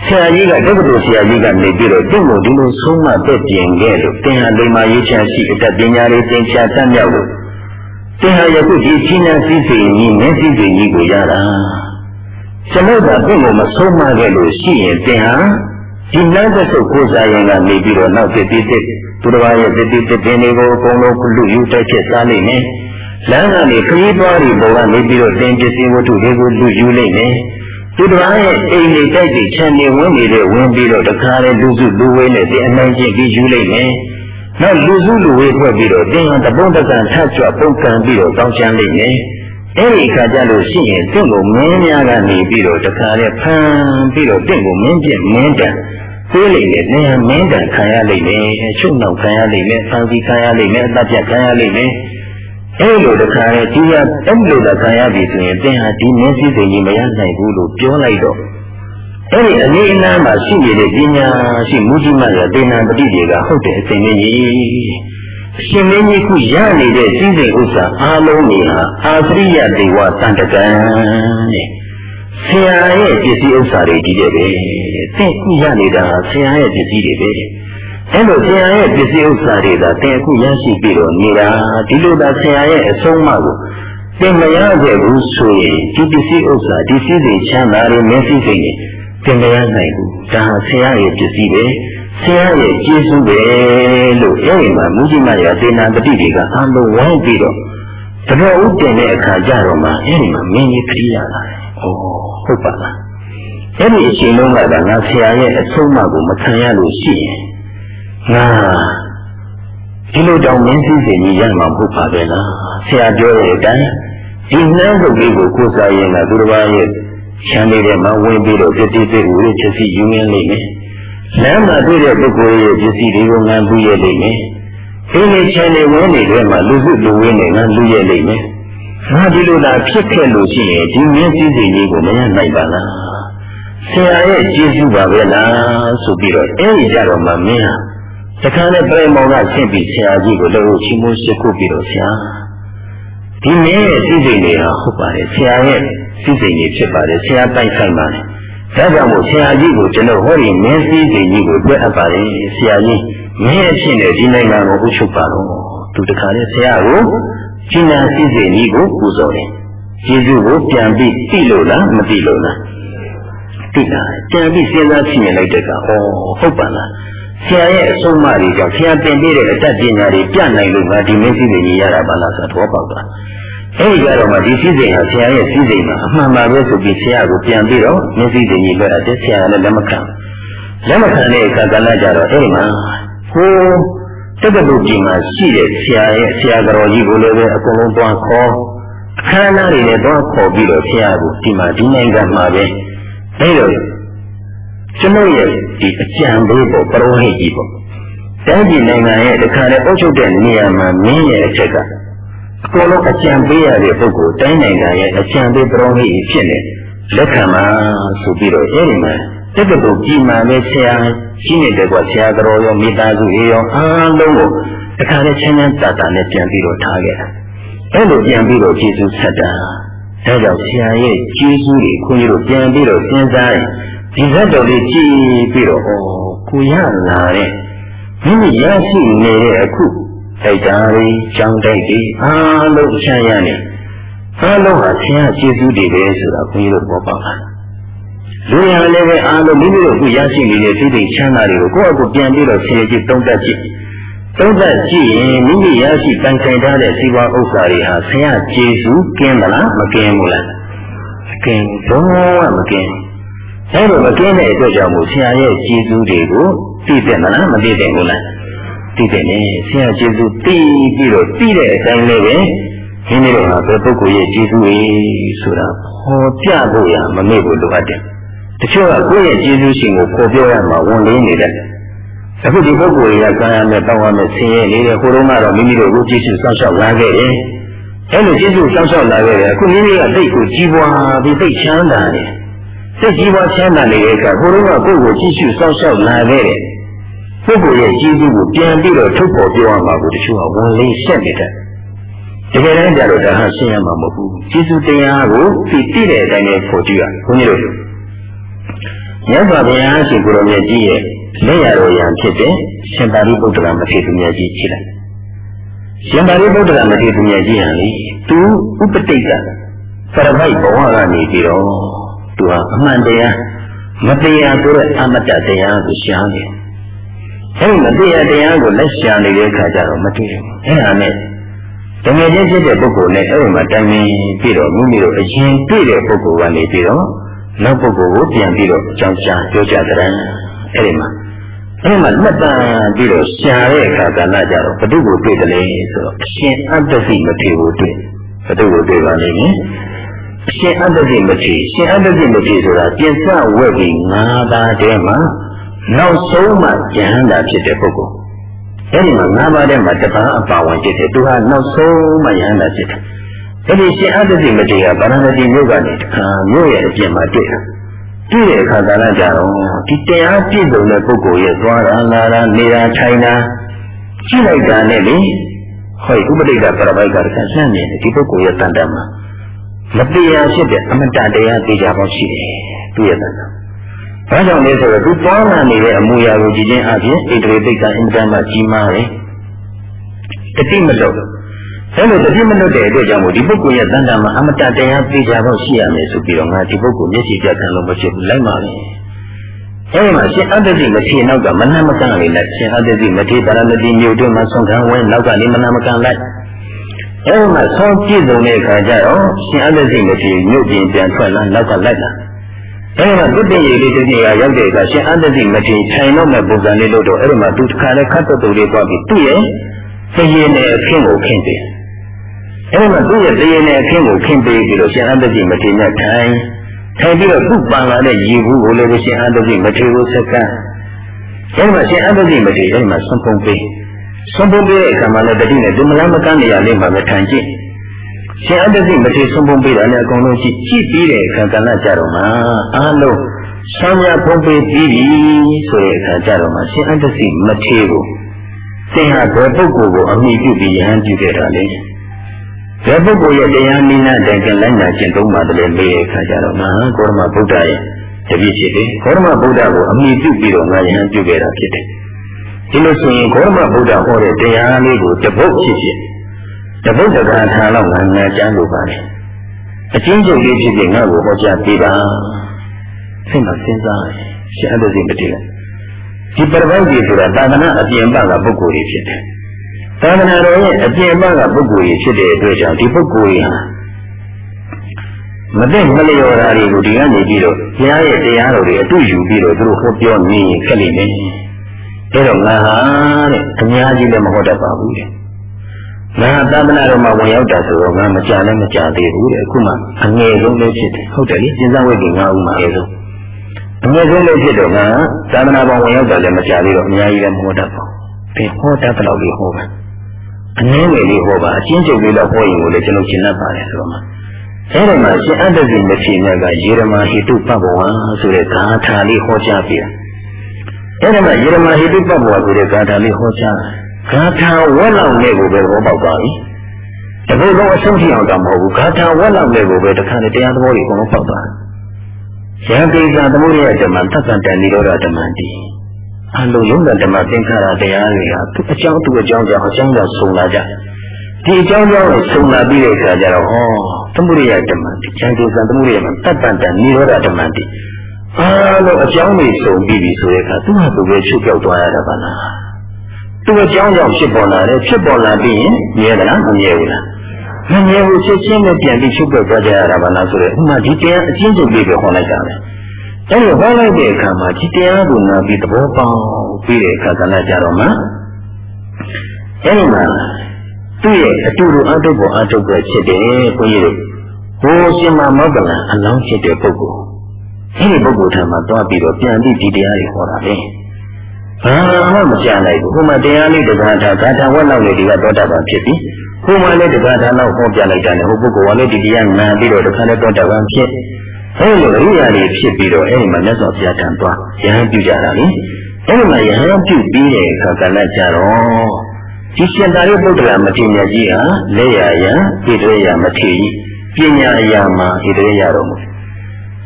ဆရာကြီးကတက္ကသိုလ်ဆရာကြီးကနေပြီးတော့သူ့ကိုဒီလိုဆုံးမတက်ပြင်ခဲ့လို့သင်ဟာလိမ္မာရေးချမ်းရှိအတတ်ပညာတွေသင်ချာတတ်မြောက်လို့သင်ဟာယခုဒီချင်းညာစည်းစိမ်ကြီးမျက်စိစိမ်ကြီးကိုရတာကျွန်ုပ်ကတင့်ကိုမဆုံးမခဲ့လို့ရှိရင်တင်ဟာဒီလမ်းတစ်ဆုပ်ကိုစားရင်ကနေပြီးတော့နောက်တစ်တိတစ်သူတော်ရဲ့တစ်တိတစ်ပင်တွေကိုအကုန်လုံးလူယူတိုက်ဖြစ်စားလိမ့်မယ်လမ်းကနေခရီးသွားတွေပေါ်ကနေပြီးတော့တင်ပစ္စည်းဝတ္ထုတွေကိုလူယူလိမ့်မယ် သူတော်ရဲ့အိမ်နေတိုက်တွေခြံနေဝင်နေတဲ့ဝင်ပြီးတော့တခါလေလူစုလူဝေးနဲ့ဒီအနိုင်ကျင့်ပြီးယူလိုက်မယ်။နောက်လူစုလူဝေးဖွဲ့ပြီးတော့တင်းဟန်တပုံးတကန်ထကြွပုံကံပြီးတော့ကောင်းချမ်းလိုက်မယ်။အဲဒီအခါကျလို့ရှိရင်တင့်ကိုမင်းများကနေပြီးတော့တခါလေဖမ်းပြီးတော့တင့်ကိုမင်းပြမင်းတန်သေးလိမ့်မယ်။နေရာမင်းတန်ခံရလိမ့်မယ်။ချုပ်နှောက်ခံရလိမ့်မယ်။ဖမ်းဆီးခံရလိမ့်မယ်။အသက်ပြတ်ခံရလိမ့်မယ်။ အဲ့လိုတခါလေဒီရအဲ့လိုတခါရပြီဆိုရင်သင်ဟာဒီမျက်စိစိမ်ကြီးမရနိုင်ဘူးလို့ပြောလိုက်တော့အဲ့ဒီအနေအနာမှာရှိနေတဲ့ပညာရှိမူကြီးမရဒေနာပတိတွေကဟုတ်တယ်အစဉ်ကြီးအရှင်မင်းကြီးခုရနေတဲ့စည်းစိမ်ဥစ္စာအားလုံးတွေဟာအာသရိယဒေဝတန်တကံတဲ့ဆရာရဲ့ပစ္စည်းဥစ္စာတွေကြီးတယ်ပဲသင်ခုရနေတာဆရာရဲ့ပစ္စည်းတွေပဲ အဲ့လိုဆရာရဲ့ပစ္စည်းဥစ္စာတွေသာတင်အခုရရှိပြီးတော့နေတာဒီလိုသာဆရာရဲ့အဆုံးအမကိုသင်မရခဲ့ဘူးဆိုရင်ဒီပစ္စည်းဥစ္စာဒီစည်းစိမ်ချမ်းသာတွေမျက်စိစိမ်တွေသင်မရနိုင်ဘူးဒါဟာဆရာရဲ့ပစ္စည်းပဲဆရာရဲ့ကျေးဇူးပဲလို့အဲ့ဒီမှာမူကြီးမရဒေနာတတိတွေကအားလုံးဝိုင်းပြီးတော့တတော်ဥတင်တဲ့အခါကျတော့မှအဲ့ဒီမှာမင်းကြီးခရီးရလာတယ်။ဩဟုတ်ပါလား။အဲ့ဒီအချိန်လုံးကငါဆရာရဲ့အဆုံးအမကိုမခံရလို့ရှိရင် ငါဒီလိုတောင်မင်းစည်းစိမ်ကြီးရမှာမဟုတ်ပါပဲလားဆရာပြောတဲ့အတိုင်းဒီနှမ်းကုတ်လေးကိုကိုးစားရင်ကသူတစ်ပါးရဲ့ချမ်းလေးထဲမှာဝင်ပြီးတော့ပြတိပိဝိချက်စီယူရင်းလိမ့်မယ်လမ်းမှာတွေ့တဲ့ပုဂ္ဂိုလ်ရဲ့ပစ္စည်းတွေကိုငါလူရလိမ့်မယ်ဒီနေ့ချမ်းလေးဝင်နေတဲ့မှာလူစုလူဝင်းနေငါလူရလိမ့်မယ်ငါဒီလိုသာဖြစ်ခဲ့လို့ရှိရင်ဒီမင်းစည်းစိမ်ကြီးကိုမရနိုင်ပါလားဆရာရဲ့ကျေးဇူးပါပဲလားဆိုပြီးတော့အဲဒီကြတော့မှမင်းဟာ တခါနဲ့ပြိမောင်ကဆင့်ပြီးဆရာကြီးကိုလည်းချီးမွမ်းရှိခိုးပြီးတော့ဆရာဒီမင်းရဲ့စိစိမ်တွေဟာဟုတ်ပါတယ်ဆရာရဲ့စိစိမ်တွေဖြစ်ပါတယ်ဆရာတိုက်ဆိုင်ပါတယ်ဒါကြောင့်မို့ဆရာကြီးကိုကျွန်တော်ဟောဒီမင်းစိစိမ်ကြီးကိုတွေ့အပ်ပါတယ်ဆရာကြီးမင်းအဖြစ်နဲ့ဒီနိုင်ငံကိုဥချုပ်ပါတော့သူတခါနဲ့ဆရာကိုကျင့်နာစိစိမ်ကြီးကိုပူဇော်တယ်ကျေးဇူးကိုပြန်ပြီးသိလို့လားမသိလို့လားသိတာကြံပြီးစဉ်းစားကြည့်ရင်လိုက်တဲ့ကဩဟုတ်ပါလား ဆရာရဲ့အဆုံးအမတွေကြောင့်ဆရာတင်ပေးတဲ့အတတ်ပညာတွေပြနိုင်လို့ငါဒီမင်းစည်းစိမ်ကြီးရတာပါလားဆိုတော့ပေါက်တာအဲဒီကြတော့မှဒီစည်းစိမ်ဟာဆရာရဲ့စည်းစိမ်မှာအမှန်ပါပဲဆိုပြီးဆရာကိုပြန်ပြီးတော့မင်းစည်းစိမ်ကြီးလွှဲအပ်တယ်ဆရာကလည်းလက်မခံလက်မခံတဲ့အခါကလည်းကြတော့အဲဒီမှာဟိုတက္ကသိုလ်ကြီးမှာရှိတဲ့ဆရာရဲ့ဆရာတော်ကြီးကိုလည်းပဲအကုန်လုံးတွားခေါ်အခမ်းအနားတွေနဲ့တွားခေါ်ပြီးတော့ဆရာကိုဒီမှာဒီနိုင်ငံမှာပဲအဲလို ကျွန်ုပ်ရဲ့ဒီအကြံပေးပေါ့ပရောဟိတ်ကြီးပေါ့တိုင်းပြည်နိုင်ငံရဲ့တခါလေအုပ်ချုပ်တဲ့နေရာမှာမင်းရဲ့အချက်ကအကုန်လုံးအကြံပေးရတဲ့ပုဂ္ဂိုလ်တိုင်းနိုင်ငံရဲ့အကြံပေးပရောဟိတ်ဖြစ်နေလက်ခံမှာဆိုပြီးတော့အဲဒီမှာတက္ကသိုလ်ကြီးမှလည်းဆရာရှိနေတယ်ကွာဆရာတော်ရောမိသားစုရောအားလုံးကိုတခါလေချမ်းချမ်းသာသာနဲ့ပြန်ပြီးတော့ထားခဲ့တာအဲလိုပြန်ပြီးတော့ကျေးဇူးဆက်တာဒါကြောင့်ဆရာရဲ့ကျေးဇူးတွေခွန်ကြီးတို့ပြန်ပြီးတော့စဉ်းစားရင် ဒီဇတ်တော်လေးကြည့်ပြီးတော့ဩကိုရလာတဲ့မိမိရရှိနေတဲ့အခုတိုက်တာတွေကြောင်းတိုက်တွေအားလုံးချမ်းရနေအားလုံးဟာဆရာကျေးဇူးတွေပဲဆိုတာခွန်ကြီးတို့ပေါ်ပါတာလူရလည်းပဲအားလုံးမိမိတို့အခုရရှိနေတဲ့သိသိချမ်းသာတွေကိုကိုယ့်အကူပြန်ပြီးတော့ဆင်ခြင်သုံးသပ်ကြည့်သုံးသပ်ကြည့်ရင်မိမိရရှိတန်ခိုင်ထားတဲ့စီးပွားဥစ္စာတွေဟာဆရာကျေးဇူးကင်းမလားမကင်းဘူးလားမကင်းဘူးမကင်း အဲလိုမကင်းတဲ့အတွက်ကြောင့်မို့ဆရာရဲ့ကျေးဇူးတွေကိုသိတဲ့မလားမသိတဲ့ဘူးလားသိတဲ့နဲ့ဆရာကျေးဇူးသိပြီးတော့သိတဲ့အတိုင်းလေးပဲဒီနေ့တော့ဘယ်ပုဂ္ဂိုလ်ရဲ့ကျေးဇူးကြီးဆိုတာဟောပြဖို့ရမမေ့ဖို့လိုအပ်တယ်တချို့ကကိုယ့်ရဲ့ကျေးဇူးရှင်ကိုခေါ်ပြောရမှာဝန်လေးနေတယ်အခုဒီပုဂ္ဂိုလ်တွေကကာယနဲ့တောင်းရမယ်ဆင်းရဲနေတဲ့ဟိုတုန်းကတော့မိမိတို့ကိုကျေးဇူးစောင့်ရှောက်လာခဲ့တယ်အဲလိုကျေးဇူးစောင့်ရှောက်လာခဲ့တယ်အခုမိမိကသိကိုကြီးပွားပြီးသိချမ်းသာတယ် စိတ်ကြီးပွားချမ်းသာနေတဲ့အခါကိုယ်တော်ကကိုယ်ကိုကြည့်ရှုစောင့်ရှောက်လာခဲ့တဲ့ပုဂ္ဂိုလ်ရဲ့ကြီးစုကိုပြန်ပြီးတော့ထုတ်ပေါ်ပြောရမှာကိုတချို့ကဝန်လေးဆက်နေတယ်တကယ်တမ်းကျတော့ဒါဟာရှင်းရမှာမဟုတ်ဘူးကျေးဇူးတရားကိုသိသိတဲ့အတိုင်းနဲ့ပေါ်ကြည့်ရဘုန်းကြီးတို့မြတ်စွာဘုရားရှင်ကိုယ်တော်မြတ်ကြီးရဲ့လက်ရတော်ရံဖြစ်တဲ့ရှင်သာရိပုတ္တရာမထေရမြတ်ကြီးဖြစ်တယ်ရှင်သာရိပုတ္တရာမထေရမြတ်ကြီးဟာလေသူဥပတိတ်ကပရမိုက်ဘဝကနေပြီးတော့ သူဟာအမှန်တရားမတရားဆိုတဲ့အမတ္တတရားကိုရှားနေအဲဒီမတရားတရားကိုလက်ရှာနေတဲ့အခါကျတော့မတည်ဘူးအဲဒါနဲ့တကယ်ချင်းဖြစ်တဲ့ပုဂ္ဂိုလ်နဲ့အဲ့ဒီမှာတိုင်ပင်ပြီးတော့မိမိတို့အရင်တွေ့တဲ့ပုဂ္ဂိုလ်ကနေပြီးတော့နောက်ပုဂ္ဂိုလ်ကိုပြန်ပြီးတော့အကြောင်းကြားပြောကြတဲ့အဲ့ဒီမှာအဲ့ဒီမှာလက်တန်ပြီးတော့ရှာတဲ့အခါကလည်းကြတော့ဘု து ကိုတွေ့တယ်လေဆိုတော့အရှင်အတ္တစီမထေကိုတွေ့ဘု து ကိုတွေ့ပါလိမ့်မယ်အ ရှင်အတ္တစီမထေရှင်အတ္တစီမထေဆိုတာပြင်စဝက်ပြီး၅ပါးတည်းမှာနောက်ဆုံးမှဉာဏ်တာဖြစ်တဲ့ပုဂ္ဂိုလ်အဲဒီမှာ၅ပါးထဲမှာတပန်းအပါဝင်ဖြစ်တယ်သူဟာနောက်ဆုံးမှယဟန္တာဖြစ်တယ်အဲဒီရှင်အတ္တစီမတေကဗာရာဏသီမြို့ကနေတခါမြို့ရဲ့အပြင်မှာတွေ့တာတွေ့တဲ့အခါကလည်းကြတော့ဒီတရားပြည့်စုံတဲ့ပုဂ္ဂိုလ်ရဲ့သွားတာလာတာနေတာထိုင်တာကြည့်လိုက်တာနဲ့လေဟောဥပဒိတပရပိုက်ကတခါဆန့်နေတယ်ဒီပုဂ္ဂိုလ်ရဲ့တန်တမ်းမှာ မတရားဖြစ်တဲ့အမတ္တတရားသိကြပေါင်းရှိတယ်သူ့ရဲ့တန်တမ်း။ဘာကြောင့်လဲဆိုတော့သူပေါင်းလာနေတဲ့အမူအရာကိုကြည့်ခြင်းအပြင်ဣတရေသိက္ခာအင်မတန်မှကြီးမားတယ်။တတိမလို့အဲလိုတတိမလို့တဲ့အတွက်ကြောင့်မို့ဒီပုဂ္ဂိုလ်ရဲ့တန်တာမှာအမတတရားသိကြဖို့ရှိရမယ်ဆိုပြီးတော့ငါဒီပုဂ္ဂိုလ်မျက်စိပြတ်ခံလို့မဖြစ်ဘူးလိုက်ပါလေ။အဲဒီမှာရှင်အတ္တတိမထေနောက်ကမနမကံလေးလိုက်ရှင်အတ္တတိမထေပါရမတိမြို့တွင်မှာဆုံးခံဝဲနောက်ကနေမနမကံလိုက် အဲဒီမှာဆုံးပြည့်စုံတဲ့အခါကျတော့ရှင်အတ္တတိမထေမြို့ပြင်ပြန်ထွက်လာနောက်ကလိုက်လာအဲဒီမှာသုတ္တရေလေးတစ်နေ့ကရောက်တဲ့အခါရှင်အတ္တတိမထေထိုင်တော့မဲ့ပုံစံလေးလို့တော့အဲဒီမှာသူတစ်ခါလဲခတ်တော်တူလေးသွားပြီးသူ့ရဲ့သရေနဲ့အခင်းကိုခင်းတယ်အဲဒီမှာသူ့ရဲ့သရေနဲ့အခင်းကိုခင်းပေးပြီးတော့ရှင်အတ္တတိမထေနဲ့ထိုင်ထိုင်ပြီးတော့သူ့ပန်လာတဲ့ရေဘူးကိုလည်းရှင်အတ္တတိမထေကိုစက္ကန့်အဲဒီမှာရှင်အတ္တတိမထေအဲဒီမှာဆွန်ဖုံးပေးဆွန် ဖုံးပေးတဲ့အခါမှာလည်းတတိနဲ့ဒီမလားမကန်းနေရလေးမှာပဲထိုင်ကြည့်ရှင်အတ္တစိမထေဆုံးဖုံးပေးတာနဲ့အကုန်လုံးကြည့်ကြည့်ပြီးတဲ့အခါကလည်းကြတော့မှအားလုံးဆံရဖုံးပေးပြီးပြီဆိုတဲ့အခါကြတော့မှရှင်အတ္တစိမထေကိုသင်ဟာဘယ်ပုဂ္ဂိုလ်ကိုအမိပြုပြီးယဟန်ပြုခဲ့တာလဲဘယ်ပုဂ္ဂိုလ်ရဲ့တရားနိနာတဲ့ကလိုက်နာကျင့်သုံးပါတယ်လေမေးတဲ့အခါကြတော့မှကောရမဗုဒ္ဓရဲ့တပည့်ဖြစ်တယ်ကောရမဗုဒ္ဓကိုအမိပြုပြီးတော့ငါယဟန်ပြုခဲ့တာဖြစ်တယ် ဒီလိုဆိုရင်ကောရမဗုဒ္ဓဟောတဲ့တရားလေးကိုတပုတ်ဖြစ်ဖြစ်တပုတ်တကာထာလောက်ငါညာကျမ်းလိုပါလေအချင်းချင်းလေးဖြစ်ဖြစ်ငါ့ကိုဟောကြားပေးပါစိတ်မှာစဉ်းစားရှင်အတ္တစိတ်မတည်လိုက်ဒီပရပိုက်ကြီးဆိုတာသာသနာအပြင်ပကပုဂ္ဂိုလ်ကြီးဖြစ်တယ်သာသနာတော်ရဲ့အပြင်ပကပုဂ္ဂိုလ်ကြီးဖြစ်တဲ့အတွက်ကြောင့်ဒီပုဂ္ဂိုလ်ကြီးဟာမသိမလျော်တာတွေကိုဒီကနေပြီးတော့ဘုရားရဲ့တရားတော်တွေအတူယူပြီးတော့သူတို့ဟောပြောနေခက်လိမ့်မယ်။ ဒါတော့ငါဟာတဲ့အများကြီးလည်းမဟုတ်တတ်ပါဘူးတဲ့ငါသာသနာတော်မှာဝင်ရောက်တာဆိုတော့ငါမကြလည်းမကြသေးဘူးတဲ့အခုမှအငယ်ဆုံးလေးဖြစ်တယ်ဟုတ်တယ်လေကျင်စဝိတ်ကငါဥမှာအဲဆုံးအငယ်ဆုံးလေးဖြစ်တော့ငါသာသနာပေါ်ဝင်ရောက်တာလည်းမကြသေးတော့အများကြီးလည်းမဟုတ်တတ်ပါဘူးဘယ်ဟောတတ်တဲ့လောက်လေးဟောပါအနည်းငယ်လေးဟောပါအချင်းချုပ်လေးတော့ဟောရင်ကိုလည်းကျွန်တော်ရှင်းတတ်ပါတယ်ဆိုတော့မှအဲဒီမှာရှင်အတ္တစီမဖြစ်မြတ်ကယေရမဟိတုပပဝံဆိုတဲ့ဂါထာလေးဟောကြားပြ အဲဒီမှာယေရမဟိတုပပဝံဆိုတဲ့ဂါထာလေးဟောကြားဂါထာဝက်လောက်နဲ့ကိုပဲသဘောပေါက်သွားပြီတပုတ်လုံးအဆုံးထိအောင်တော့မဟုတ်ဘူးဂါထာဝက်လောက်နဲ့ကိုပဲတခါနဲ့တရားသဘောတွေအကုန်လုံးပေါက်သွားတယ်ယံကိစ္စသမုဒိယဓမ္မသက္ကံတဏိရောဓဓမ္မတိအလုံးလုံးတဲ့ဓမ္မသင်္ခါရတရားတွေကသူအကြောင်းသူအကြောင်းကြောင့်အကြောင်းကြောင့်ဆုံလာကြဒီအကြောင်းကြောင့်ဆုံလာပြီးတဲ့အခါကျတော့ဟောသမုဒိယဓမ္မတိယံကိစ္စသမုဒိယမှာသက္ကံတဏိရောဓဓမ္မတိ အားလုံးအကြောင်းတွေဆုံပြီးပြီဆိုတဲ့အခါသူ့ဟာသူပဲချုပ်ပြောက်သွားရတာပါလားသူ့အကြောင်းကြောင့်ဖြစ်ပေါ်လာတယ်ဖြစ်ပေါ်လာပြီးရင်မြဲသလားမမြဲဘူးလားမမြဲဘူးချက်ချင်းနဲ့ပြန်ပြီးချုပ်ပွက်သွားကြရတာပါလားဆိုတော့ဥမာဒီတရားအချင်းချင်းလေးပဲဟောလိုက်တာပဲအဲဒီဟောလိုက်တဲ့အခါမှာဒီတရားကိုနာပြီးသဘောပေါက်ပြီးတဲ့အခါကလည်းကြတော့မှအဲဒီမှာသူ့ရဲ့အတူတူအတုပ်ပေါ်အတုပ်ပဲဖြစ်တယ်ဘုန်းကြီးတို့ဟိုရှင်မမောကလန်အလောင်းဖြစ်တဲ့ပုဂ္ဂိုလ် အဲဒီပုဂ္ဂိုလ်ထံမှာသွားပြီးတော့ပြန်ပြီးဒီတရားတွေဟောတာလေဘာမှမကြားနိုင်ဘူးဟိုမှာတရားလေးတက္ကထာဂါထာဝက်လောက်လေးဒီကသောတာပန်ဖြစ်ပြီဟိုမှာလည်းတက္ကထာလောက်ဟောပြလိုက်တာနဲ့ဟိုပုဂ္ဂိုလ်ကလည်းဒီတရားနာပြီးတော့တခါလည်းသောတာပန်ဖြစ်အဲဒီလိုအရိယာတွေဖြစ်ပြီးတော့အဲဒီမှာမြတ်စွာဘုရားတန်သွားယဟန်ပြုကြတာလေအဲဒီမှာယဟန်ပြုပြီးတဲ့အခါကလည်းကြတော့ဒီရှင်သာရိပုတ္တရာမထေရမြတ်ကြီးဟာလက်ရယံဣတရေယမထေရပညာအရာမှာဣတရေယတော်မူ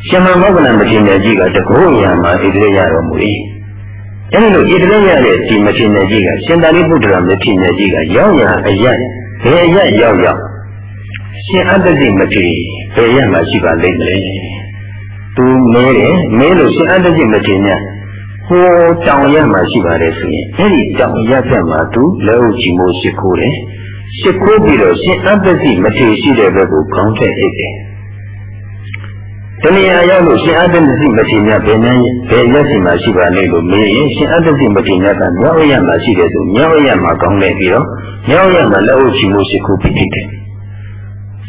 ရှင်မမောကလမထေရကြီးကတကုညာမှာဣတိရရတော်မူ၏။အဲဒီလိုဣတိရရတဲ့ဒီမထေရကြီးကရှင်သာရိပုတ္တရာမထေရကြီးကရောက်ရာအရက်ဘယ်ရက်ရောက်ရောက်ရှင်အတ္တတိမထေရဘယ်ရက်မှာရှိပါလိမ့်မလဲ။သူမဲတယ်မဲလို့ရှင်အတ္တတိမထေရဟိုတောင်ရက်မှာရှိပါတယ်ဆိုရင်အဲဒီတောင်ရက်ဆက်မှာသူလက်ဥကြည့်မိုးရှိခိုးတယ်။ရှိခိုးပြီးတော့ရှင်အတ္တတိမထေရရှိတဲ့ဘက်ကိုခေါင်းထည့်အိတ်တယ်။ တဏှာရောက်လို့ရှင်အတ္တစိမထေမြတ်ဘယ်နဲ့ဘယ်ရက်စီမှာရှိပါလဲလို့မေးရင်ရှင်အတ္တစိမထေမြတ်ကမြောက်ရမှာရှိတယ်ဆိုမြောက်ရမှာကောင်းတယ်ပြီးတော့မြောက်ရမှာလက်ဥချီမိုးရှိခိုးပြီးဖြစ်တယ်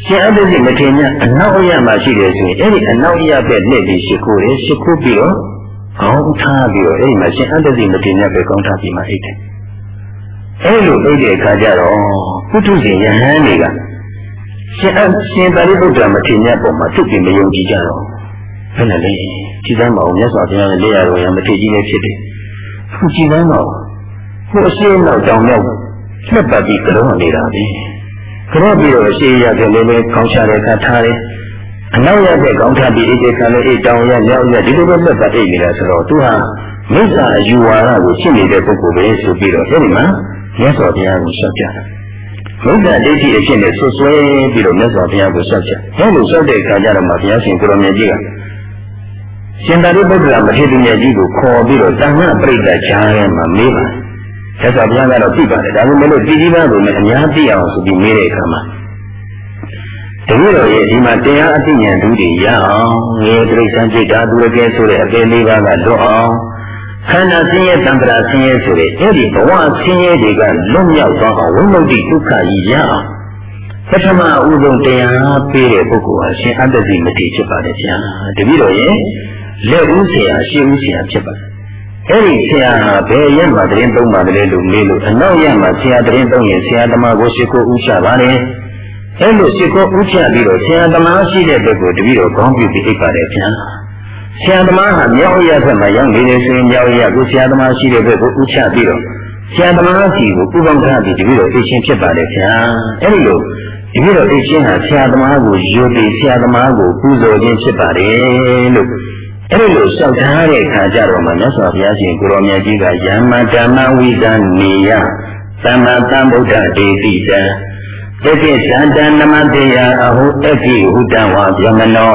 ရှင်အတ္တစိမထေမြတ်အနောက်ရမှာရှိတယ်ဆိုရင်အဲ့ဒီအနောက်ရပဲလက်ပြီးရှိခိုးတယ်ရှိခိုးပြီးတော့ကောင်းထားပြီးတော့အဲ့ဒီမှာရှင်အတ္တစီမတင်ရပဲကောင်းထားပြီးမှအိတ်တယ်အဲ့လိုအိတ်တဲ့အခါကျတော့ပုထုဇဉ်ယဟန်တွေက ရှင်အရှင်သာရိပုတ္တရာမတင်ရပုံမှာသူ့ပြင်မယုံကြည်ကြတော့ဘယ်နဲ့လဲကြည်သမ်းမအောင်မြတ်စွာဘုရားရဲ့လက်ရတော်ရမထေကြီးလည်းဖြစ်တယ်ခုကြည်သမ်းတော့ဟိုအရှိနောက်တောင်ရောက်ဆက်ပတ်ပြီးကြောနေတာပဲကြောပြီးတော့အရှိရတဲ့လည်းလည်းကောင်းချတဲ့အခါထားတယ်အနောက်ရတဲ့ကောင်းထပ်ပြီးအိတ်ကလည်းအိတ်တောင်ရမြောက်ရဒီလိုပဲလက်ပတ်အိတ်နေတာဆိုတော့သူဟာမိစ္ဆာအယူဝါဒကိုရှင်းနေတဲ့ပုဂ္ဂိုလ်ပဲဆိုပြီးတော့အဲဒီမှာမြတ်စွာဘုရားကိုရှောက်ကြတာဘု ရားဒိဋ္ဌိအဖြစ်နဲ့ဆွဆွဲပြီးတော့မြတ်စွာဘုရားကိုရှောက်ကြ။အဲလိုရှောက်တဲ့အခါကျတော့မှဘုရားရှင်ကိုရောင်မြတ်ကြီးကရှင်သာရိပုတ္တရာမထေရမြတ်ကြီးကိုခေါ်ပြီးတော့တဏှပရိသတ်ချားထဲမှာမေးပါတယ်။ဆက်စွာဘုရားကတော့သိပါတယ်။ဒါပေမဲ့လို့ဒီကြီးပါးကိုလည်းအများသိအောင်ဆိုပြီးမေးတဲ့အခါမှာတပည့်တော်ရဲ့ဒီမှာတရားအသိဉာဏ်ဓုတွေရအောင်ငရေတိရစ္ဆာန်จิตဓာတုရကဲဆိုတဲ့အပေလေးပါးကလွတ်အောင် ခန္ဓာဆင်းရဲတံ္ဍရာဆင်းရဲဆိုတဲ့အဲ့ဒီဘဝဆင်းရဲတွေကလွတ်မြောက်သွားအောင်ဝိမု ക്തി ဒုက္ခကြီးရအောင်ပထမအဦးဆုံးတရားပေးတဲ့ပုဂ္ဂိုလ်ဟာရှင်အတ္တစီမတိဖြစ်ပါတယ်ဗျာတပည့်တော်ရဲ့လက်ဦးဆရာရှေ့ဦးဆရာဖြစ်ပါတယ်အဲ့ဒီဆရာဟာဘယ်ရက်မှာတရင်သုံးပါလဲလို့မေးလို့အနောက်ရက်မှာဆရာတရင်သုံးရင်ဆရာသမားကိုရှိခိုးဥချပါတယ်အဲ့လိုစစ်ကောဥချပြီးတော့ဆရာသမားရှိတဲ့ဘက်ကိုတပည့်တော်ကောင်းပြုပြီးအိပ်ပါတယ်ဗျာ ဆရာသမားဟာမြောက်ရဘက်မှာရောက်နေတယ်ဆိုရင်မြောက်ရကိုဆရာသမားရှိတဲ့ဘက်ကိုဥချပြီးတော့ဆရာသမားကြီးကိုဥပံခါပြီးတပည့်တော်အိပ်ချင်းဖြစ်ပါတယ်ဗျာအဲ့ဒီလိုတပည့်တော်အိပ်ချင်းဟာဆရာသမားကိုယုံပြီးဆရာသမားကိုပူဇော်ခြင်းဖြစ်ပါတယ်လို့အဲ့ဒီလိုလျှောက်ထားတဲ့အခါကျတော့မှမြတ်စွာဘုရားရှင်ကိုရောင်မြတ်ကြီးကယမဓမ္မဝိဒနေယသမ္မာသမ္ဗုဒ္ဓဒေတိတံတတိသန္တနမတေယအဟုတတိဟုတံဝါဗျမနော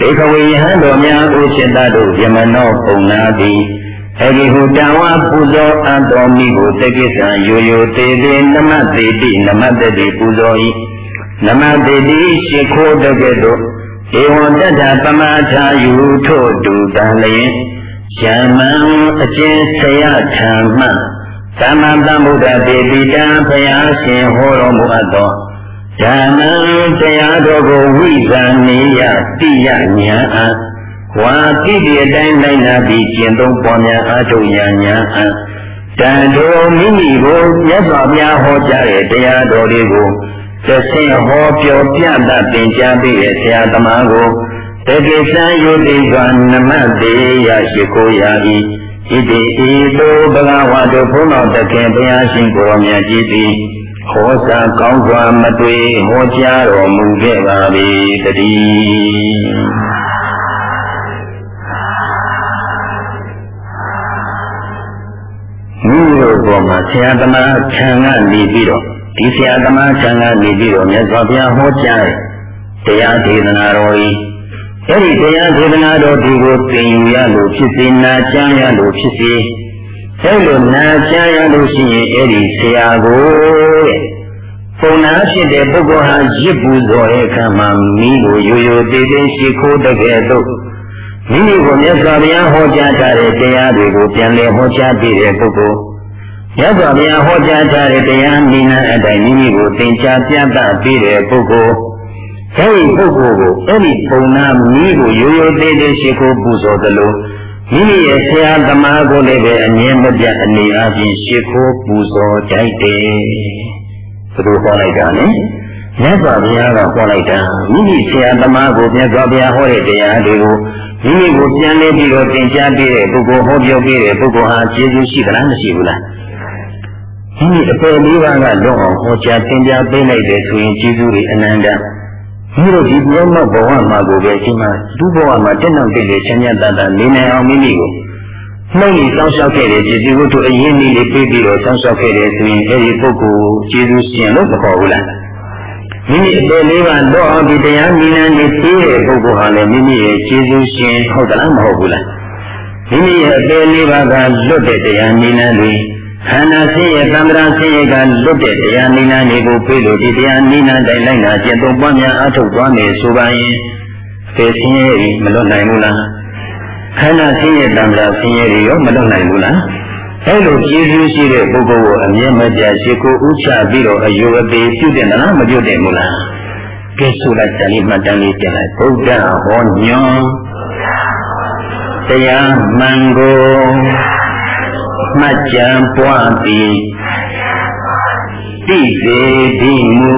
ဒေခဝေယဟံတော်များဥစိတတို့ဗျမနောပုံနာသည်အဂိဟုတံဝါပူဇော်အပ်တော်မူကိုတကိစ္စံယောယောတေတေနမတေတိနမတတိပူဇော်၏နမတေတိရှိခိုးတကဲ့သို့ဧဝံတတ္ထပမထာယူထို့တူတံလျင်ယမံအကျဉ်ဆရာထံမှသမ္မာသမ္ဗုဒ္ဓတေတိတံဘုရားရှင်ဟောတော်မူအပ်သော ဓမ္မတရားတော်ကိုဝိဇာနေယတိယညာအားဝါတိတိအတိုင်းလိုက်နာပြီးကျင့်သုံးပေါ်များအားထုတ်ရညာအားတန်တော်မိမိကိုမြတ်စွာဘုရားဟောကြားတဲ့တရားတော်တွေကိုသဆင်ဟောပြောပြတတ်သင်ကြားပြီးတဲ့ဆရာသမားကိုတကိစ္စယုတိကနမတေယရှိခိုးရ၏ဣတိဤသို့ဘဂဝါတို့ဘုန်းတော်တခင်ဘုရားရှင်ကိုယ်မြတ်ကြီးသည် ဟောစာကောင်းစွာမတွေ့ဟောကြားတော်မူခဲ့ပါ၏တည်းမိတို့ပေါ်မှာဆရာသမားခြံကနေပြီးတော့ဒီဆရာသမားခြံကနေပြီးတော့မြတ်စွာဘုရားဟောကြားတဲ့တရားဒေသနာတော်ဤအဲ့ဒီတရားဒေသနာတော်ဒီကိုသင်ယူရလို့ဖြစ်စေနာကြားရလို့ဖြစ်စေ အဲ့လိုနာကြားရလို့ရှိရင်အဲ့ဒီဆရာကိုတဲ့ပုံနာဖြစ်တဲ့ပုဂ္ဂိုလ်ဟာရစ်ပူဇော်တဲ့အခါမှာမိကိုရိုးရိုးသေးသေးရှိခိုးတကယ်တော့မိမိကိုမြတ်စွာဘုရားဟောကြားထားတဲ့တရားတွေကိုပြန်လည်ဟောကြားပြတဲ့ပုဂ္ဂိုလ်မြတ်စွာဘုရားဟောကြားထားတဲ့တရားနိနာအတိုင်းမိမိကိုသင်ကြားပြသပေးတဲ့ပုဂ္ဂိုလ်အဲဒီပုဂ္ဂိုလ်ကိုအဲ့ဒီပုံနာမိကိုရိုးရိုးသေးသေးရှိခိုးပူဇော်သလို မိမိရဲ့ဆရာသမားကိုလည်းပဲအငြင်းမပြတ်အနေအချင်းရှိခိုးပူဇော်ကြိုက်တယ်။ဘယ်လိုဟောလိုက်တာလဲ။မြတ်စွာဘုရားကဟောလိုက်တာမိမိဆရာသမားကိုမြတ်စွာဘုရားဟောတဲ့တရားတွေကိုမိမိကိုပြန်လဲပြီးတော့သင်ကြားပေးတဲ့ပုဂ္ဂိုလ်ဟောပြောပေးတဲ့ပုဂ္ဂိုလ်ဟာကျေးဇူးရှိသလားမရှိဘူးလား။မိမိအပယ်လေးပါးကလွတ်အောင်ဟောကြားသင်ကြားပေးလိုက်တဲ့ဆိုရင်ကျေးဇူးတွေအနန္တ။ ဒီလိုဒီပြောင်းမဘဝမှာကိုပဲဒီမှာသူ့ဘဝမှာတက်နောက်တက်လေချမ်းသာတတ်တာနေနိုင်အောင်မိမိကိုနှုတ်ပြီးစောင့်ရှောက်ခဲ့တဲ့ကျေးဇူးတို့အရင်နည်းလေးပြေးပြီးတော့စောင့်ရှောက်ခဲ့တဲ့ဆိုရင်အဲဒီပုဂ္ဂိုလ်ကျေးဇူးရှင်လို့မခေါ်ဘူးလားမမိမိအပေလေးပါတော့အောင်ဒီတရားနိလန်းနေပြီးတဲ့ပုဂ္ဂိုလ်ဟာလည်းမိမိရဲ့ခြေစူးရှင်ဟုတ်သလားမဟုတ်ဘူးလားမိမိရဲ့အပေလေးပါကလွတ်တဲ့တရားနိလန်းတွေ ခန္ဓာဆင်းရဲသံဃာဆင်းရဲကလွတ်တဲ့တရားနိလန်းတွေကိုပြေလို့ဒီတရားနိလန်းတိုင်းလိုက်နာကျင့်သုံးပွားများအထုတ်သွားမယ်ဆိုပါရင်အပေဆင်းရဲမလွတ်နိုင်ဘူးလားခန္ဓာဆင်းရဲသံဃာဆင်းရဲရောမလွတ်နိုင်ဘူးလားအဲလိုကျေးဇူးရှိတဲ့ပုဂ္ဂိုလ်ကိုအမြဲမပြတ်ရှိကိုဥချပြီးတော့အယုအသေးပြုတဲ့လားမပြုတဲ့ဘူးလားကဲဆိုလိုက်တဏိမှတန်လေးပြန်လိုက်ဗုဒ္ဓဟောညွန်တရားမှန်ကို မှတ်ကြံပွားသည်တိစေတိမူ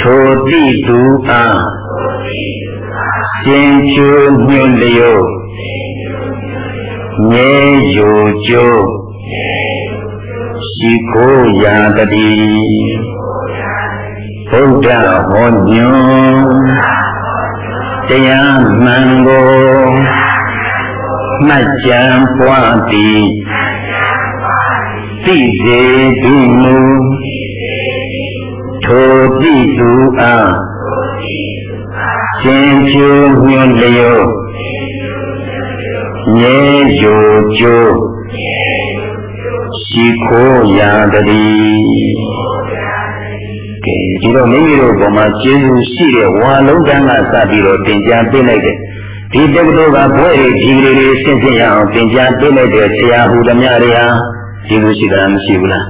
ထိုတိသူအားရှင်ကျိုးညွန့်လျောငဲယိုကျိုးရှိခိုးရာတတိဗုဒ္ဓဟောညွန်တရားမှန်ကို မှတ်ကြံပွားသည်သိစေသူမူထိုတိသူအားရှင်ဖြူညွန်လျောငဲယိုကျိုးရှိခိုးရာတည်းကဲဒီတော့မိမိတို့ဘုံမှာကျေးဇူးရှိတဲ့ဝါလုံးတန်းကစပြီးတော့တင်ကြပေးလိုက်တဲ့ ဒီတက္ကသိုလ်ကဘွဲ့တွေဒီလေးတွေဆင့်ဖြစ်ရအောင်တင်ကြပေးလိုက်တဲ့ဆရာဟူသမျှတွေဟာကျေးဇူးရှိတာမရှိဘူးလား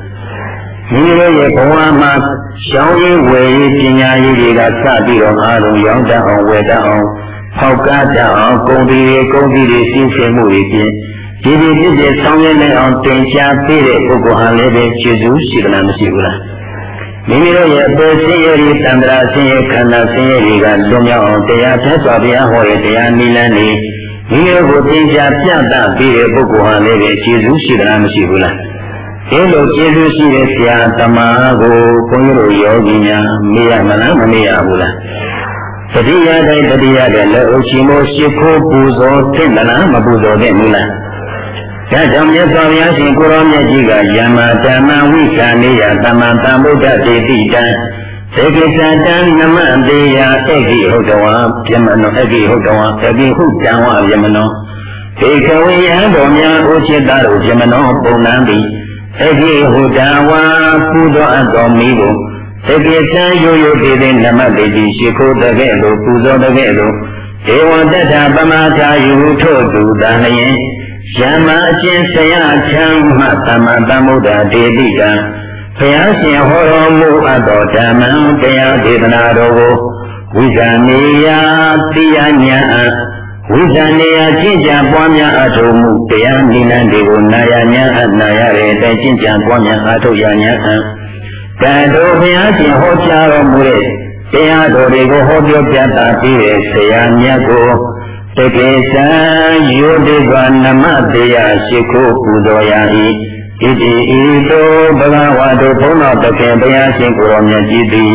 မိမိတို့ရဲ့ဘဝမှာရှောင်းရင်းဝယ်ရေးပညာရေးတွေကစပြီးတော့အားလုံးရောင်းတတ်အောင်ဝယ်တတ်အောင်ဖောက်ကားတတ်အောင်ကုန်ပြီးတွေကုန်ပြီးတွေစီးဆင်းမှုတွေဖြင့်ဒီဒီဖြစ်ဖြစ်ဆောင်ရွက်နိုင်အောင်တင် जा ပေးတဲ့ပုဂ္ဂိုလ်ဟာလည်းပဲကျေးဇူးရှိသလားမရှိဘူးလားမိမိတို့ရဲ့ပေစင်းရည်တ န္တရာစင်းရခန္ဓာစင်းရည်ကလွန်မြောက်အောင်တရားဖက်စွာဘုရားဟောတဲ့တရားနိလန်းနေမိမိတို့ကိုသင်ကြားပြသပေးတဲ့ပုဂ္ဂိုလ်ဟာလည်းပဲကျေးဇူးရှိသလားမရှိဘူးလားဒီလိုကျေးဇူးရှိတဲ့ဆရာသမားကိုဘုန်းကြီးတို့ယောဂီများမေးရမလားမမေးရဘူးလားတတိယတိုင်းတတိယတဲ့လက်အုပ်ချီမိုးရှိခိုးပူဇော်သင့်သလားမပူဇော်သင့်ဘူးလားဒါကြောင့်မြတ်စွာဘုရားရှင်ကိုရောမြတ်ကြီးကယမဓမ္မဝိကာနေယသမ္မာသမ္ဗုဒ္ဓတေတိတံ သေကိသတံနမတေယဧကိဟုတ်တဝါပြမနောဧကိဟုတ်တဝါဧကိဟုတံဝပြမနောဧကဝေယံတော်များဥจิตတို့ပြမနောပုံနံသည်ဧကိဟုတံဝါကုသောအတော်မီကိုသေကိသံရိုးရိုးတည်တဲ့နမတေတိရှိခိုးတဲ့ကဲ့သို့ပူဇော်တဲ့ကဲ့သို့ဒေဝတ္တပမသာယူထို့သူတန်လျင်ယမအချင်းဆရာချမ်းမှသမ္မာသမ္ဗုဒ္ဓဒေတိကံ ဘုရားရှင်ဟောတော်မူအပ်သောဓမ္မတရားဒေသနာတော်ကိုဝိဇာနေယတိယညာဝိဇာနေယကျင့်ကြံပွားများအထုံမှုတရားနိလန်းတွေကိုနာယညာအနာရတဲ့အတိုင်းကျင့်ကြံပွားများအထုရညာအကံတော်ဘုရားရှင်ဟောကြားတော်မူတဲ့တရားတော်တွေကိုဟောပြောပြသပြီးတဲ့ဆရာမြတ်ကိုတကေသံယောတိကနမတေယရှိခိုးပူဇော်ရ၏ ဣတိဤသို့ဘဂဝါတို့ဘုန်းတော်တခင်ဘုရားရှင်ကိုရောမြတ်ကြီးသည်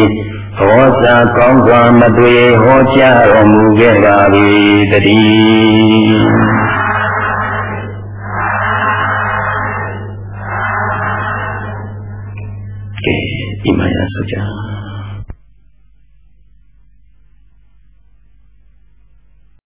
ဟောစာကောင်းစွာမတွေ့ဟောကြားတော်မူခဲ့ပါ၏တည်းကဲဒီမှာရဆိုကြ